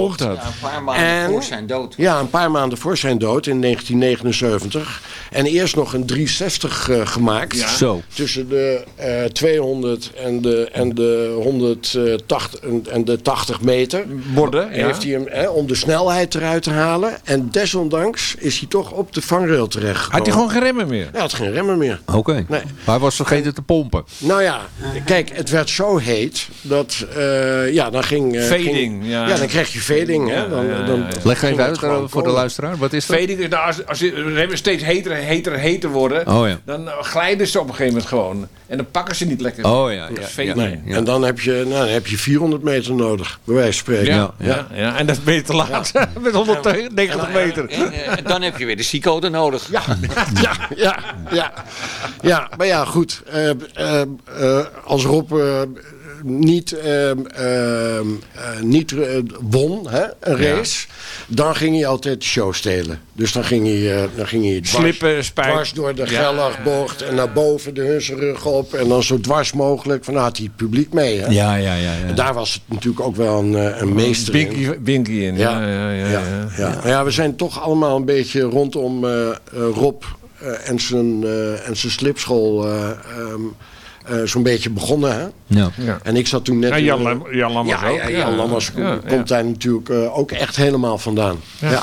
paar maanden En- voor zijn dood. Ja, een paar maanden voor zijn dood in 1979. En eerst nog een 360 eh, gemaakt. Zo. Tussen de eh, 200 en de, en de 180 en- en de 80 meter. Borden, ja. Heeft hij hem, hè, om de snelheid eruit te halen. En desondanks is hij toch op de vangrail terecht Had hij gewoon geen remmen meer? Hij had geen remmen meer. Oké. Nee. Maar hij was vergeten te pompen. Nou ja, kijk, het werd zo heet dat, eh, ja, dan ging... eh, Fading, ging- ja. ja. dan krijg je fading, hè. Dan, ja, ja, dan. Leg even het uit eh, voor de luisteraar. Wat is dat? Fading is nou, als, als de remmen steeds heter, heter, heter worden, Oh ja. dan eh, glijden ze op een gegeven moment gewoon. En dan pakken ze niet lekker. Oh ja, ja. En dan heb, je, nou, dan heb je 400 meter nodig, bij wijze van spreken. Ja, ja. Ja, en dat ben je te laat met 190 meter. En, eh, dan heb je weer de Cicote nodig. Ja, ja, ja, ja. Ja, maar ja, goed. eh, eh, eh, als Rob eh, niet, eh, eh, eh, niet eh, won, hè, een Ja. Dan ging hij altijd de show stelen. Dus dan ging hij, eh, dan ging hij dwars, Slippen, spijt. dwars door de Ja. Gellagbocht en naar boven de Hunsenrug op. En dan zo dwars mogelijk. Van, nou had hij het publiek mee. Hè? Ja, ja, ja. En ja. daar was het natuurlijk ook wel een, eh, een meester in. Binky, Binky in. Ja, ja, ja. ja, Ja, ja. Maar ja, we zijn toch allemaal een beetje rondom eh, Rob eh, en, zijn, eh, en zijn slipschool eh, eh, zo'n beetje begonnen. Hè? Ja. Ja. En ik zat toen net... Ja, in Jan de- Lam- Jan Lammers ja, ook. Ja, Ja, Jan Lammers ja, ja. komt daar natuurlijk eh, ook echt helemaal vandaan. Ja.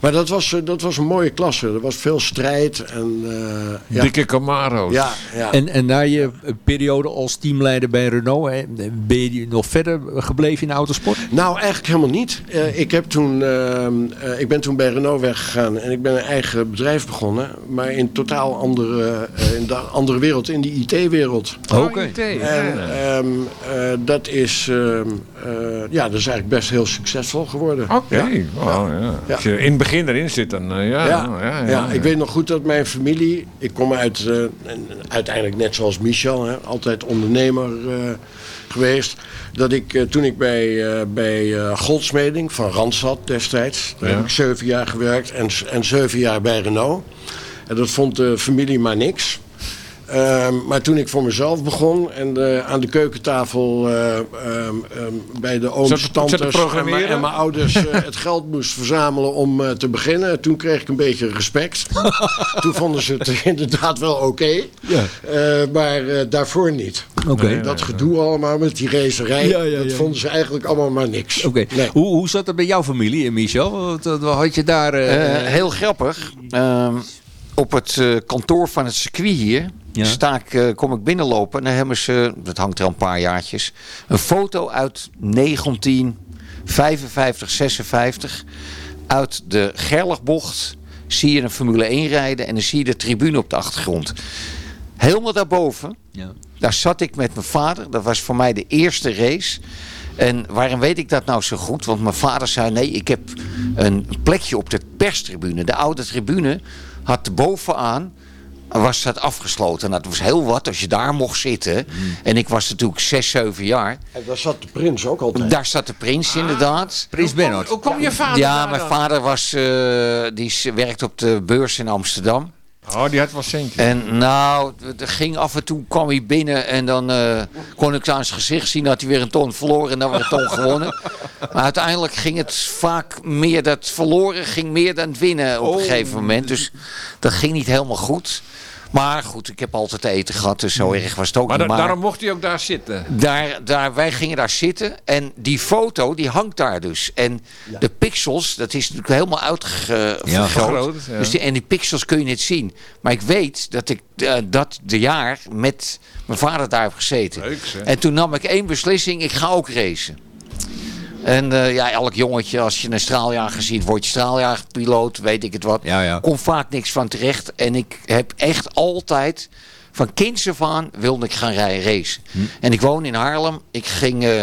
Maar dat was, eh, dat was een mooie klasse. Er was veel strijd. En, eh, ja. Dikke Camaro's. Ja, ja. En, en na je periode als teamleider bij Renault, hè, ben je nog verder gebleven in de autosport? Nou, eigenlijk helemaal niet. Eh, ik, heb toen, ehm, eh, ik ben toen bij Renault weggegaan en ik ben een eigen bedrijf begonnen. Maar in totaal andere, eh, in de andere wereld, in de IT-wereld. Oké. IT, En ja. ehm, eh, dat, is, ehm, eh, ja, dat is eigenlijk best heel succesvol geworden. Oké, Ja. Wow, ja. Ja. Het begin erin zit, dan eh, ja, Ja, ja, ja, ja, ik weet nog goed dat mijn familie, ik kom uit, eh, uiteindelijk net zoals Michel, hè, altijd ondernemer eh, geweest. Dat ik toen ik bij, bij Goldsmeding van Randstad destijds, daar heb ik zeven jaar gewerkt en, en zeven jaar bij Renault. En dat vond de familie maar niks. Ehm, maar toen ik voor mezelf begon en eh, aan de keukentafel eh, ehm, ehm, bij de ooms, tantes en mijn- programmeren? en mijn ouders eh, het geld moest verzamelen om eh, te beginnen. Toen kreeg ik een beetje respect. toen vonden ze het inderdaad wel oké. Ja. Eh, maar eh, daarvoor niet. Oké. Dat gedoe allemaal met die racerij, Ja, ja, dat ja. vonden ze eigenlijk allemaal maar niks. Oké. Nee. Hoe, hoe zat het bij jouw familie, Michel? Wat, wat had je daar... heel grappig. Ehm, op het eh, kantoor van het circuit hier Ja. sta ik, eh, kom ik binnenlopen en dan hebben ze, dat hangt er al een paar jaartjes, een foto uit 1955, 56 uit de Gerlachbocht zie je een Formule 1 rijden en dan zie je de tribune op de achtergrond. Helemaal daarboven, Ja. daar zat ik met mijn vader. Dat was voor mij de eerste race. En waarom weet ik dat nou zo goed? Want mijn vader zei, nee, ik heb een plekje op de perstribune. De oude tribune had bovenaan, was dat afgesloten. En dat was heel wat als je daar mocht zitten. En ik was natuurlijk 6, 7 jaar. En daar zat de prins ook altijd. Daar zat de prins inderdaad. Prins Bernhard. Hoe kom je vader Ja, mijn dan? vader was, eh, die werkte op de beurs in Amsterdam. Oh, die had wel centjes. En nou, er ging af en toe kwam hij binnen en dan eh, kon ik aan zijn gezicht zien dat hij weer een ton verloren en dan weer een ton gewonnen. Maar uiteindelijk ging het vaak meer, dat verloren ging meer dan het winnen op een gegeven moment. Dus dat ging niet helemaal goed. Maar goed, ik heb altijd te eten gehad, dus zo erg was het ook Maar, niet. da- Maar daarom mocht hij ook daar zitten. daar, daar, wij gingen daar zitten en die foto die hangt daar dus. En de pixels, dat is natuurlijk helemaal uitvergroot. vergroot, ja. dus die, en die pixels kun je niet zien. Maar ik weet dat ik eh, dat de jaar met mijn vader daar heb gezeten. Leuk, zeg. En toen nam ik één beslissing, ik ga ook racen. En eh, ja, elk jongetje, als je een straaljager ziet, word je straaljagerpiloot, weet ik het wat. Ja, ja. Komt vaak niks van terecht. En ik heb echt altijd, van kinds af aan, wilde ik gaan rijden, racen. Hm. En ik woon in Haarlem. Ik ging, eh,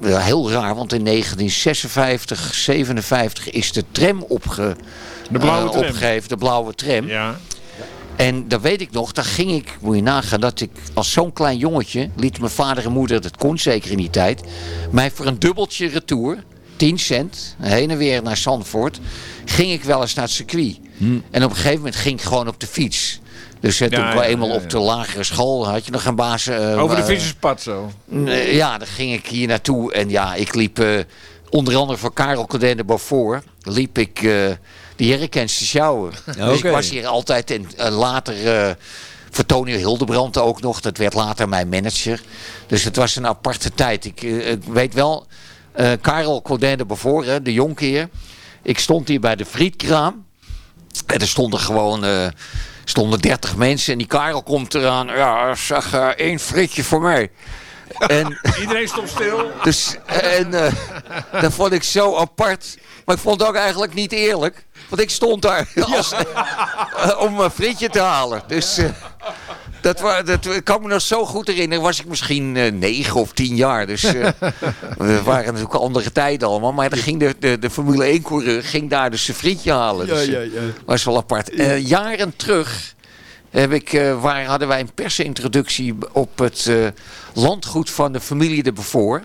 ja, heel raar, want in 1956, 57 is de tram opge, De blauwe eh, tram. opgegeven, de blauwe tram. Ja. En dat weet ik nog, daar ging ik, moet je nagaan, dat ik als zo'n klein jongetje, liet mijn vader en moeder, dat kon zeker in die tijd, mij voor een dubbeltje retour, 10 cent, heen en weer naar Zandvoort, ging ik wel eens naar het circuit. En op een gegeven moment ging ik gewoon op de fiets. Dus eh, toen Ja, ik wel ja, eenmaal ja, op de lagere school had je nog een baas. eh, Over de eh, fietserspad zo. Ja, dan ging ik hier naartoe. En ja, ik liep eh, onder andere voor Karel Codende Beaufort. Liep ik de Jerrycans te sjouwen. Dus ik was hier altijd. En eh, later eh voor Tonio Hildebrand ook nog. Dat werd later mijn manager. Dus het was een aparte tijd. Ik, eh, ik weet wel, eh Karel Codende Beaufort, hè, de jonkheer. Ik stond hier bij de frietkraam. En er stonden gewoon eh, stonden 30 mensen. En die Karel komt eraan. Ja, zeg één frietje voor mij. En, Iedereen stond stil. dus, en eh, dat vond ik zo apart. Maar ik vond het ook eigenlijk niet eerlijk. Want ik stond daar als, eh, om een frietje te halen. Dus eh, dat, dat ik kan me nog zo goed herinneren. Was ik misschien negen of tien jaar. Dus we waren natuurlijk andere tijden allemaal. Maar dan ging de, de, de Formule 1 coureur ging daar dus zijn frietje halen. Dus, eh, was wel apart. Jaren terug heb ik, eh, waar hadden wij een persintroductie op het eh, landgoed van de familie de Beaufort.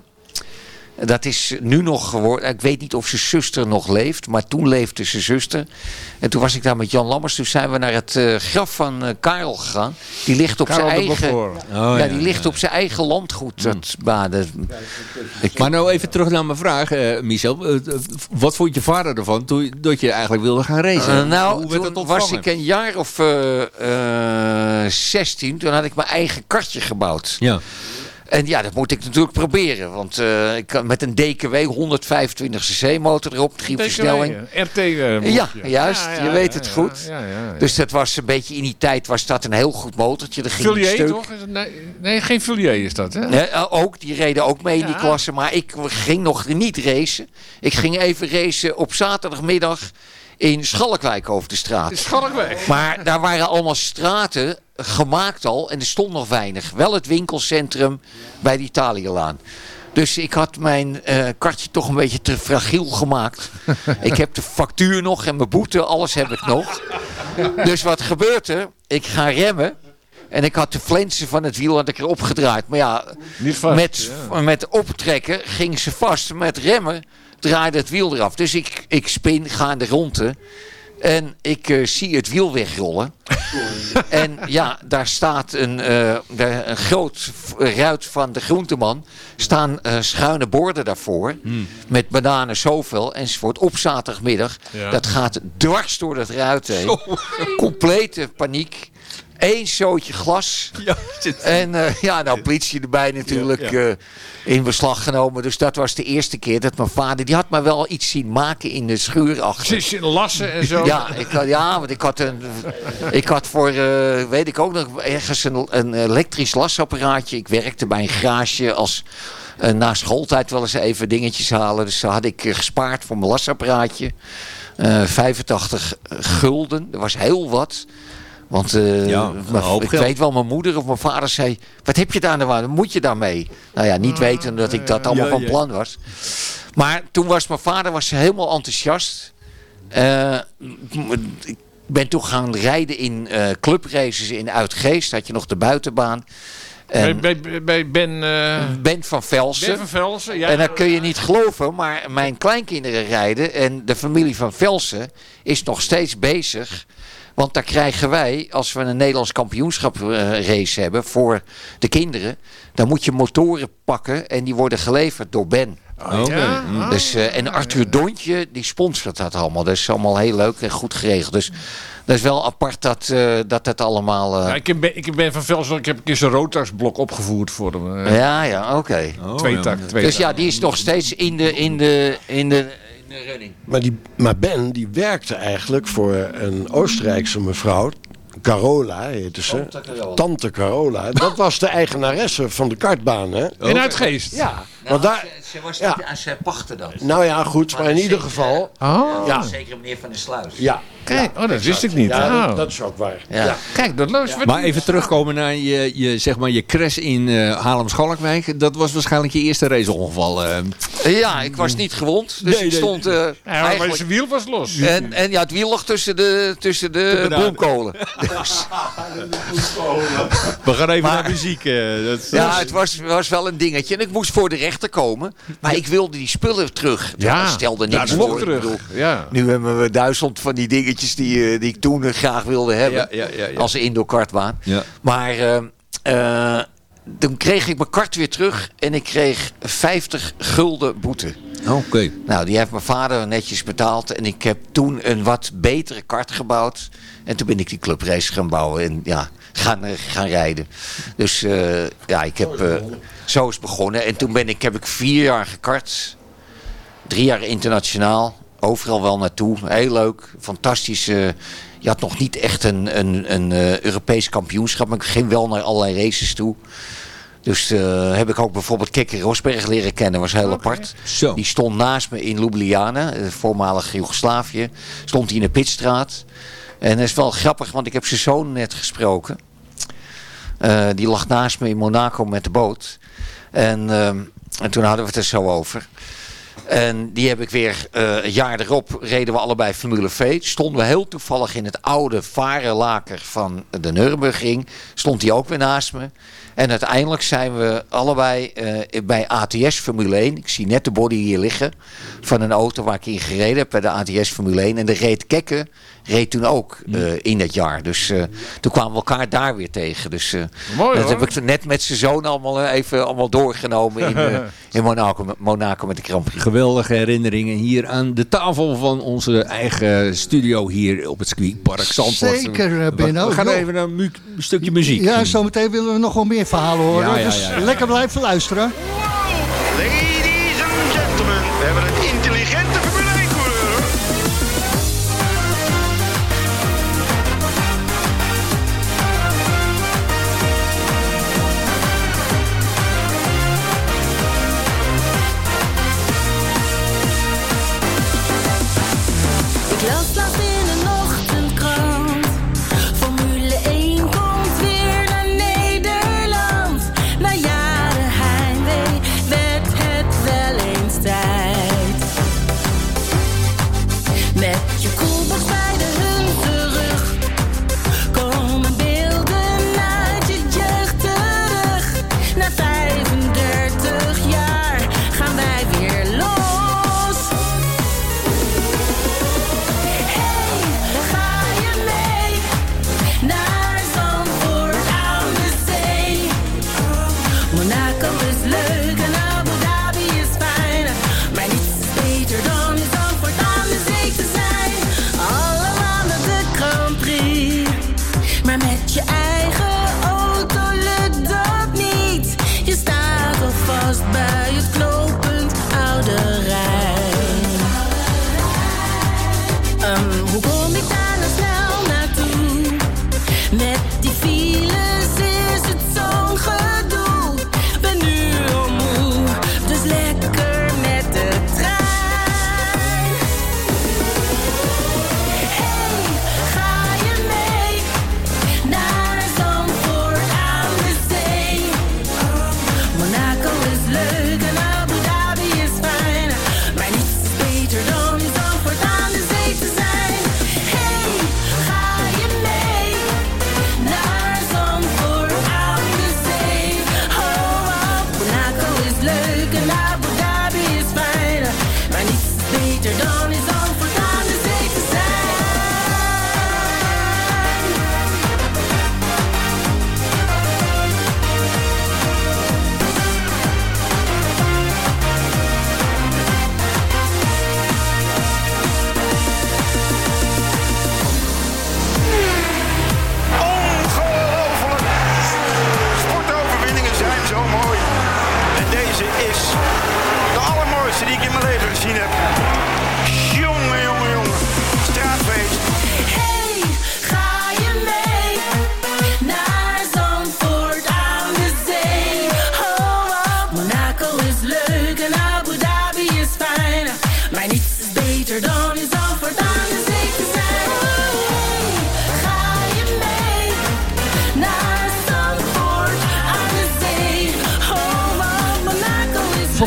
Dat is nu nog geworden. Ik weet niet of zijn zuster nog leeft, maar toen leefde zijn zuster. En toen was ik daar met Jan Lammers. Toen zijn we naar het eh, graf van eh, Karel gegaan. Die ligt op Karel zijn eigen. Oh, ja, ja, die ligt op zijn eigen landgoed. Dat, maar dat- ik- Maar nou even terug naar mijn vraag, eh, Michel. Wat vond je vader ervan toen dat je eigenlijk wilde gaan racen? Eh, nou, Hoe werd toen was ik een jaar of eh, eh, 16. Toen had ik mijn eigen kartje gebouwd. Ja. En ja, dat moet ik natuurlijk proberen. Want eh, ik kan met een DKW 125 cc motor erop, driepversnelling. RT. eh, Ja, juist. Ja, ja, je weet het goed. Dus dat was een beetje in die tijd was dat een heel goed motortje. Dat ging stuk. toch? Nee, nee, geen Fullier is dat, hè? Nee, eh, ook, die reden ook mee in die klasse. Maar ik ging nog niet racen. Ik ging even racen op zaterdagmiddag in Schalkwijk over de straat. Schalkwijk. Maar daar waren allemaal straten gemaakt al en er stond nog weinig. Wel het winkelcentrum bij de Italiëlaan. Dus ik had mijn eh, kartje toch een beetje te fragiel gemaakt. ik heb de factuur nog en mijn boete, alles heb ik nog. Dus wat gebeurt er? Ik ga remmen. En ik had de flensen van het wiel had ik erop gedraaid. Maar ja, vast, met, ja. met optrekken ging ze vast. Met remmen draaide het wiel eraf. Dus ik, ik spin, ga in de ronde. En ik eh, zie het wiel wegrollen. en ja, daar staat een, eh, de- een groot ruit van de groenteman. Staan eh, schuine borden daarvoor. Met bananen zoveel enzovoort. Op zaterdagmiddag. Ja. Dat gaat dwars door dat ruit heen. Complete paniek. Één zootje glas. En eh, ja, nou politie erbij natuurlijk Ja, ja. eh, in beslag genomen. Dus dat was de eerste keer dat mijn vader... Die had me wel iets zien maken in de schuur achter. In lassen en zo. Ja, ik had, ja, want ik had, een, ik had voor, eh, weet ik ook nog, ergens een, een elektrisch lasapparaatje. Ik werkte bij een garage als na schooltijd wel eens even dingetjes halen. Dus daar had ik gespaard voor mijn lasapparaatje. Eh 85 gulden, dat was heel wat. Want eh, Ja, mijn- een hoop ik geld. weet wel, mijn moeder of mijn vader zei... Wat heb je daar nou aan? Moet je daarmee? Nou ja, niet weten dat ik dat allemaal Ja, van ja. plan was. Maar toen was mijn vader was helemaal enthousiast. Eh, ik ben toen gaan rijden in eh, clubraces in Uitgeest. Had je nog de buitenbaan. En Bij, bij, bij Ben, eh, Ben van Velsen. Ben van Velsen, ja. En dat kun je niet geloven, maar mijn kleinkinderen rijden. En de familie van Velsen is nog steeds bezig. Want daar krijgen wij, als we een Nederlands kampioenschap eh, race hebben voor de kinderen. Dan moet je motoren pakken en die worden geleverd door Ben. Oké. Ja? Mm. Dus, eh, en Arthur Dontje, die sponsort dat allemaal. Dat is allemaal heel leuk en goed geregeld. Dus dat is wel apart dat eh, dat, dat allemaal... Ja, ik, ben, ik ben van Velsen, ik heb een keer zijn rotarsblok opgevoerd voor hem. ja, ja, oké. Twee tak, twee Dus tak. ja, die is nog steeds in de, in de, in de, Maar, die, maar Ben die werkte eigenlijk voor een Oostenrijkse mevrouw. Carola heette ze. Tante Carola. Tante Carola. Dat was de eigenaresse van de kartbaan, hè? In Uitgeest? Ja. Nou, want daar, ze, was ja. niet, en zij pachtte dat. nou ja, goed. Maar in ieder geval... Oh. Ja. Zeker meneer Van der Sluis. Ja. Kijk, oh, dat wist ik niet. Ja, Oh. dat, dat is ook waar. Ja. Kijk, dat luistert. Maar even terugkomen naar je, je, zeg maar, je crash in eh Haarlem-Schalkwijk. Dat was waarschijnlijk je eerste raceongeval. eh. Ja, ik was niet gewond. Dus Nee, ik nee. stond eh, Ja, maar eigenlijk... zijn wiel was los. En, en ja, het wiel lag tussen de, tussen de bananen. bloemkolen. Dus, We gaan even Maar- naar muziek. eh, dat, ja, het was, was wel een dingetje. En ik moest voor de rechter komen. Maar ik wilde die spullen terug. Ja, stelde niks voor. bedoel, Ja. Nu hebben we duizend van die dingetjes die, eh, die ik toen graag wilde hebben. Ja, ja. Als indoor kartbaan. Ja. Maar eh, eh, toen kreeg ik mijn kart weer terug. En ik kreeg 50 gulden boete. Oké. Nou, die heeft mijn vader netjes betaald. En ik heb toen een wat betere kart gebouwd. En toen ben ik die clubrace gaan bouwen. En ja, gaan, eh, gaan rijden. Dus eh, ja, ik heb... eh, zo is begonnen. En toen ben ik, heb ik vier jaar gekart. Drie jaar internationaal. Overal wel naartoe. Heel leuk. Fantastisch. eh, je had nog niet echt een, een, een eh, Europees kampioenschap. Maar ik ging wel naar allerlei races toe. Dus eh, heb ik ook bijvoorbeeld Kekker Rosberg leren kennen. was heel apart. Zo. Die stond naast me in Ljubljana, voormalig Joegoslavië. Stond hij in de pitstraat. En dat is wel grappig, want ik heb zijn zoon net gesproken. Eh, die lag naast me in Monaco met de boot. En, ehm, en toen hadden we het er zo over. En die heb ik weer eh, een jaar erop reden we allebei Formule V. Stonden we heel toevallig in het oude varenlaker van de Nürburgring. Stond hij ook weer naast me. En uiteindelijk zijn we allebei eh, bij ATS Formule 1. Ik zie net de body hier liggen van een auto waar ik in gereden heb bij de ATS Formule 1. En de reed Kekke reed toen ook eh, in dat jaar. Dus eh, toen kwamen we elkaar daar weer tegen. Dus eh, Mooi, dat hoor. heb ik net met zijn zoon allemaal even allemaal doorgenomen in, eh, in Monaco, Monaco met de Grand Prix. Geweldige herinneringen hier aan de tafel van onze eigen studio hier op het circuitpark Zandvoort. Zeker, Benno. We, gaan even naar een, stukje muziek. Ja, zometeen willen we nog wel meer verhalen horen. Ja, ja, dus ja, lekker blijven luisteren.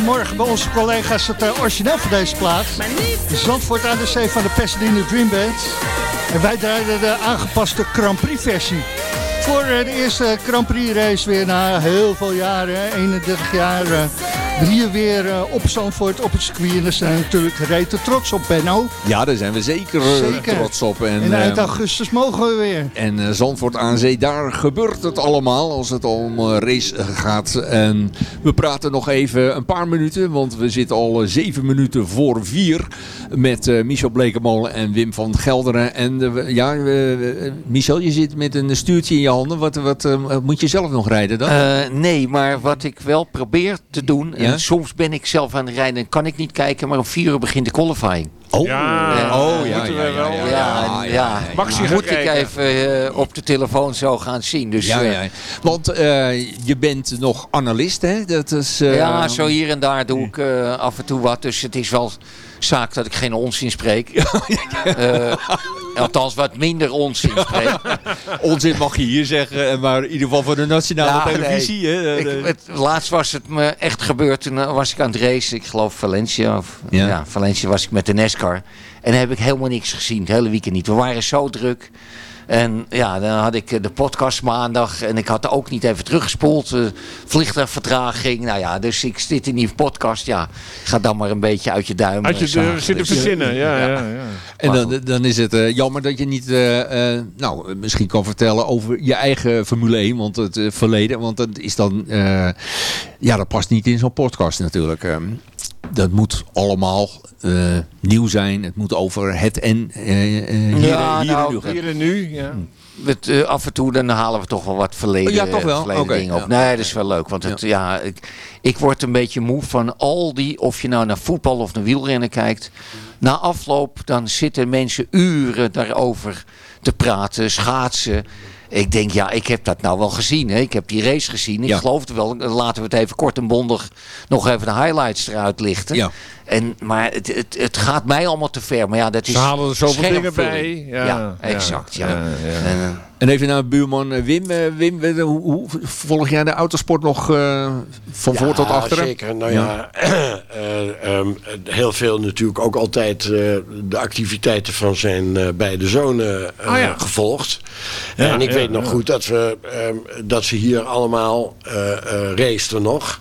Vanmorgen bij onze collega's het uh, origineel van deze plaat. Zandvoort aan de zee van de Pasadena Dream Band. En wij draaiden de aangepaste Grand Prix versie. Voor uh, de eerste Grand Prix race weer na heel veel jaren, 31 jaar... Hier weer uh, op Zandvoort op het circuit. En daar zijn we natuurlijk rete trots op, Benno. Ja, daar zijn we zeker, zeker. trots op. En, en eind augustus mogen we weer. En uh, Zandvoort aan zee, daar gebeurt het allemaal als het om uh, race gaat. En we praten nog even een paar minuten, want we zitten al zeven minuten voor vier. Met Michel Blekemolen en Wim van Gelderen. En ja, Michel, je zit met een stuurtje in je handen. Wat, wat moet je zelf nog rijden dan? nee, maar wat ik wel probeer te doen... Ja? soms ben ik zelf aan het rijden en kan ik niet kijken, maar om vier uur begint de qualifying. Oh, ja, oh, ja, ja, ja, ja, ja, ja, moet ik even uh, op de telefoon zo gaan zien. Dus, ja, ja. Want uh, je bent nog analist, hè? Dat is, uh, ja, zo hier en daar doe ik af en toe wat. Dus het is wel zaak dat ik geen onzin spreek. uh, althans, wat minder onzin spreek. onzin mag je hier zeggen, maar in ieder geval voor de nationale televisie. Nee. Hè? Ik, het, laatst was het me echt gebeurd. Toen was ik aan het racen. Ik geloof Valencia. Of, ja. ja, Valencia was ik met de NASCAR. En dan heb ik helemaal niks gezien. Het hele weekend niet. We waren zo druk. En ja, dan had ik de podcast maandag en ik had er ook niet even teruggespoeld. Uh, vliegtuigvertraging. Nou ja, dus ik zit in die podcast. Ja, ga dan maar een beetje uit je duim. Uit je deur zitten verzinnen, ja, ja. ja, ja. En dan, dan is het uh, jammer dat je niet, uh, nou, misschien kan vertellen over je eigen Formule 1. Want het verleden, want dat is dan, ja, dat past niet in zo'n podcast natuurlijk. Dat moet allemaal uh, nieuw zijn. Het moet over het en uh, hier, ja, hier, nou, en nu. Hier en nu, ja. Met, uh, af en toe dan halen we toch wel wat verleden, ja, toch wel? verleden okay, dingen op. ja. Nee, dat is wel leuk. Want het, ja. ja ik, ik word een beetje moe van al die, of je nou naar voetbal of naar wielrennen kijkt. Na afloop, dan zitten mensen uren daarover te praten, schaatsen. Ik denk, ja, ik heb dat nou wel gezien. Hè? Ik heb die race gezien. Ik Ja. geloof het wel. Laten we het even kort en bondig nog even de highlights eruit lichten. Ja. En, maar het, het, het gaat mij allemaal te ver. Maar ja, dat is Ze halen er zoveel dingen bij. Ja, Ja, exact. Ja. ja, ja. En, eh, En even naar buurman eh, Wim. Eh, Wim, hoe, hoe volg jij de autosport nog eh, van voor tot achter? zeker. Nou ja, eh, ehm, heel veel natuurlijk ook altijd eh, de activiteiten van zijn eh, beide zonen eh, Oh ja. gevolgd. Ja, en ik ja, weet nog goed dat, we, ehm, dat ze hier allemaal eh eh raceten nog.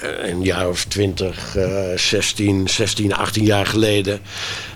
Eh, een jaar of 20, eh 16, 16, 18 jaar geleden.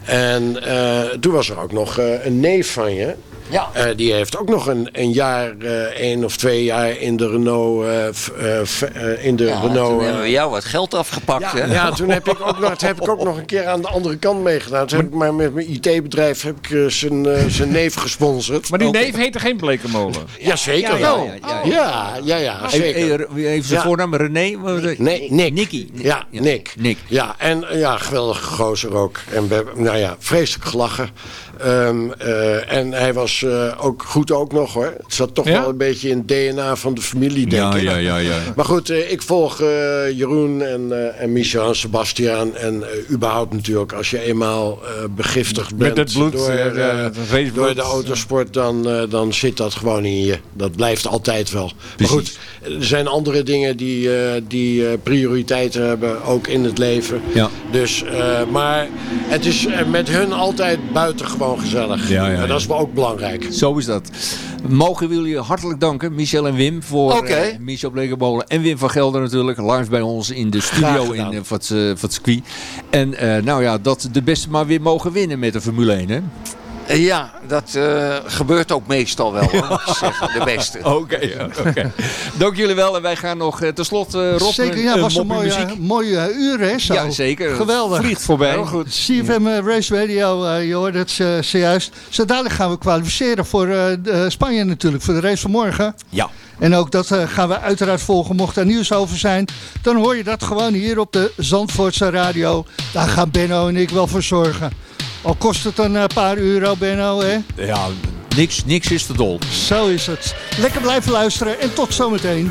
En eh, toen was er ook nog eh, een neef van je. Ja. Eh, die heeft ook nog een, een jaar, eh één of twee jaar in de Renault. eh, f- eh, f- eh, in de ja, Renault toen eh, hebben we jou wat geld afgepakt. hè? ja, toen heb ik ook nog, heb ik ook nog een keer aan de andere kant meegedaan. Toen heb ik maar met mijn IT-bedrijf heb ik eh, zijn, eh, zijn neef gesponsord. Maar die neef heette geen Blekenmolen. Jazeker Ja, ja, wel. ja, ja, Ja, ja, ja, zeker. Even, even zijn Ja. voornaam, René? Nee, Nick. Nicky. Ja, Nick. Nick. Ja, en eh, ja, geweldige gozer ook. En we hebben, nou ja, vreselijk gelachen. Ehm, eh, en hij was eh, ook goed ook nog hoor. Het zat toch Ja? wel een beetje in het DNA van de familie, denk Ja, ik. ja, ja, ja. Maar goed, eh, ik volg Jeroen en, eh, en Michel en Sebastiaan. En eh, überhaupt natuurlijk, als je eenmaal eh, begiftigd bent Met het bloed, door, door de autosport, dan, eh, dan zit dat gewoon in je. Dat blijft altijd wel. Maar goed, er zijn andere dingen die, eh, die eh, prioriteiten hebben, ook in het leven. Ja. Dus, eh, maar het is met hun altijd buitengewoon gezellig. Ja, ja, En dat is ook belangrijk. Zo is dat. Mogen we jullie hartelijk danken, Michel en Wim, voor Michel Blekenbolen en Wim van Gelder natuurlijk, live bij ons in de studio in uh, circuit. En nou ja, dat de beste maar weer mogen winnen met de Formule 1, hè? Eh, Ja, dat eh, gebeurt ook meestal wel. Hoor, zeggen, de beste. Oké, oké. Dank jullie wel en wij gaan nog uh, tenslotte uh, Rob Zeker, ja, een was een mooie, muziek. mooie uur, hè? Zo. Ja, zeker. Geweldig. Vliegt voorbij. Heel goed. CFM Race Radio, je hoorde het zojuist. Zo dadelijk gaan we kwalificeren voor eh, de- eh, Spanje natuurlijk, voor de race van morgen. Ja. En ook dat eh, gaan we uiteraard volgen. Mocht er nieuws over zijn, dan hoor je dat gewoon hier op de Zandvoortse radio. Daar gaan Benno en ik wel voor zorgen. Al kost het een eh, paar euro, Benno, hè? Ja, niks, niks is te dol. Zo is het. Lekker blijven luisteren en tot zometeen.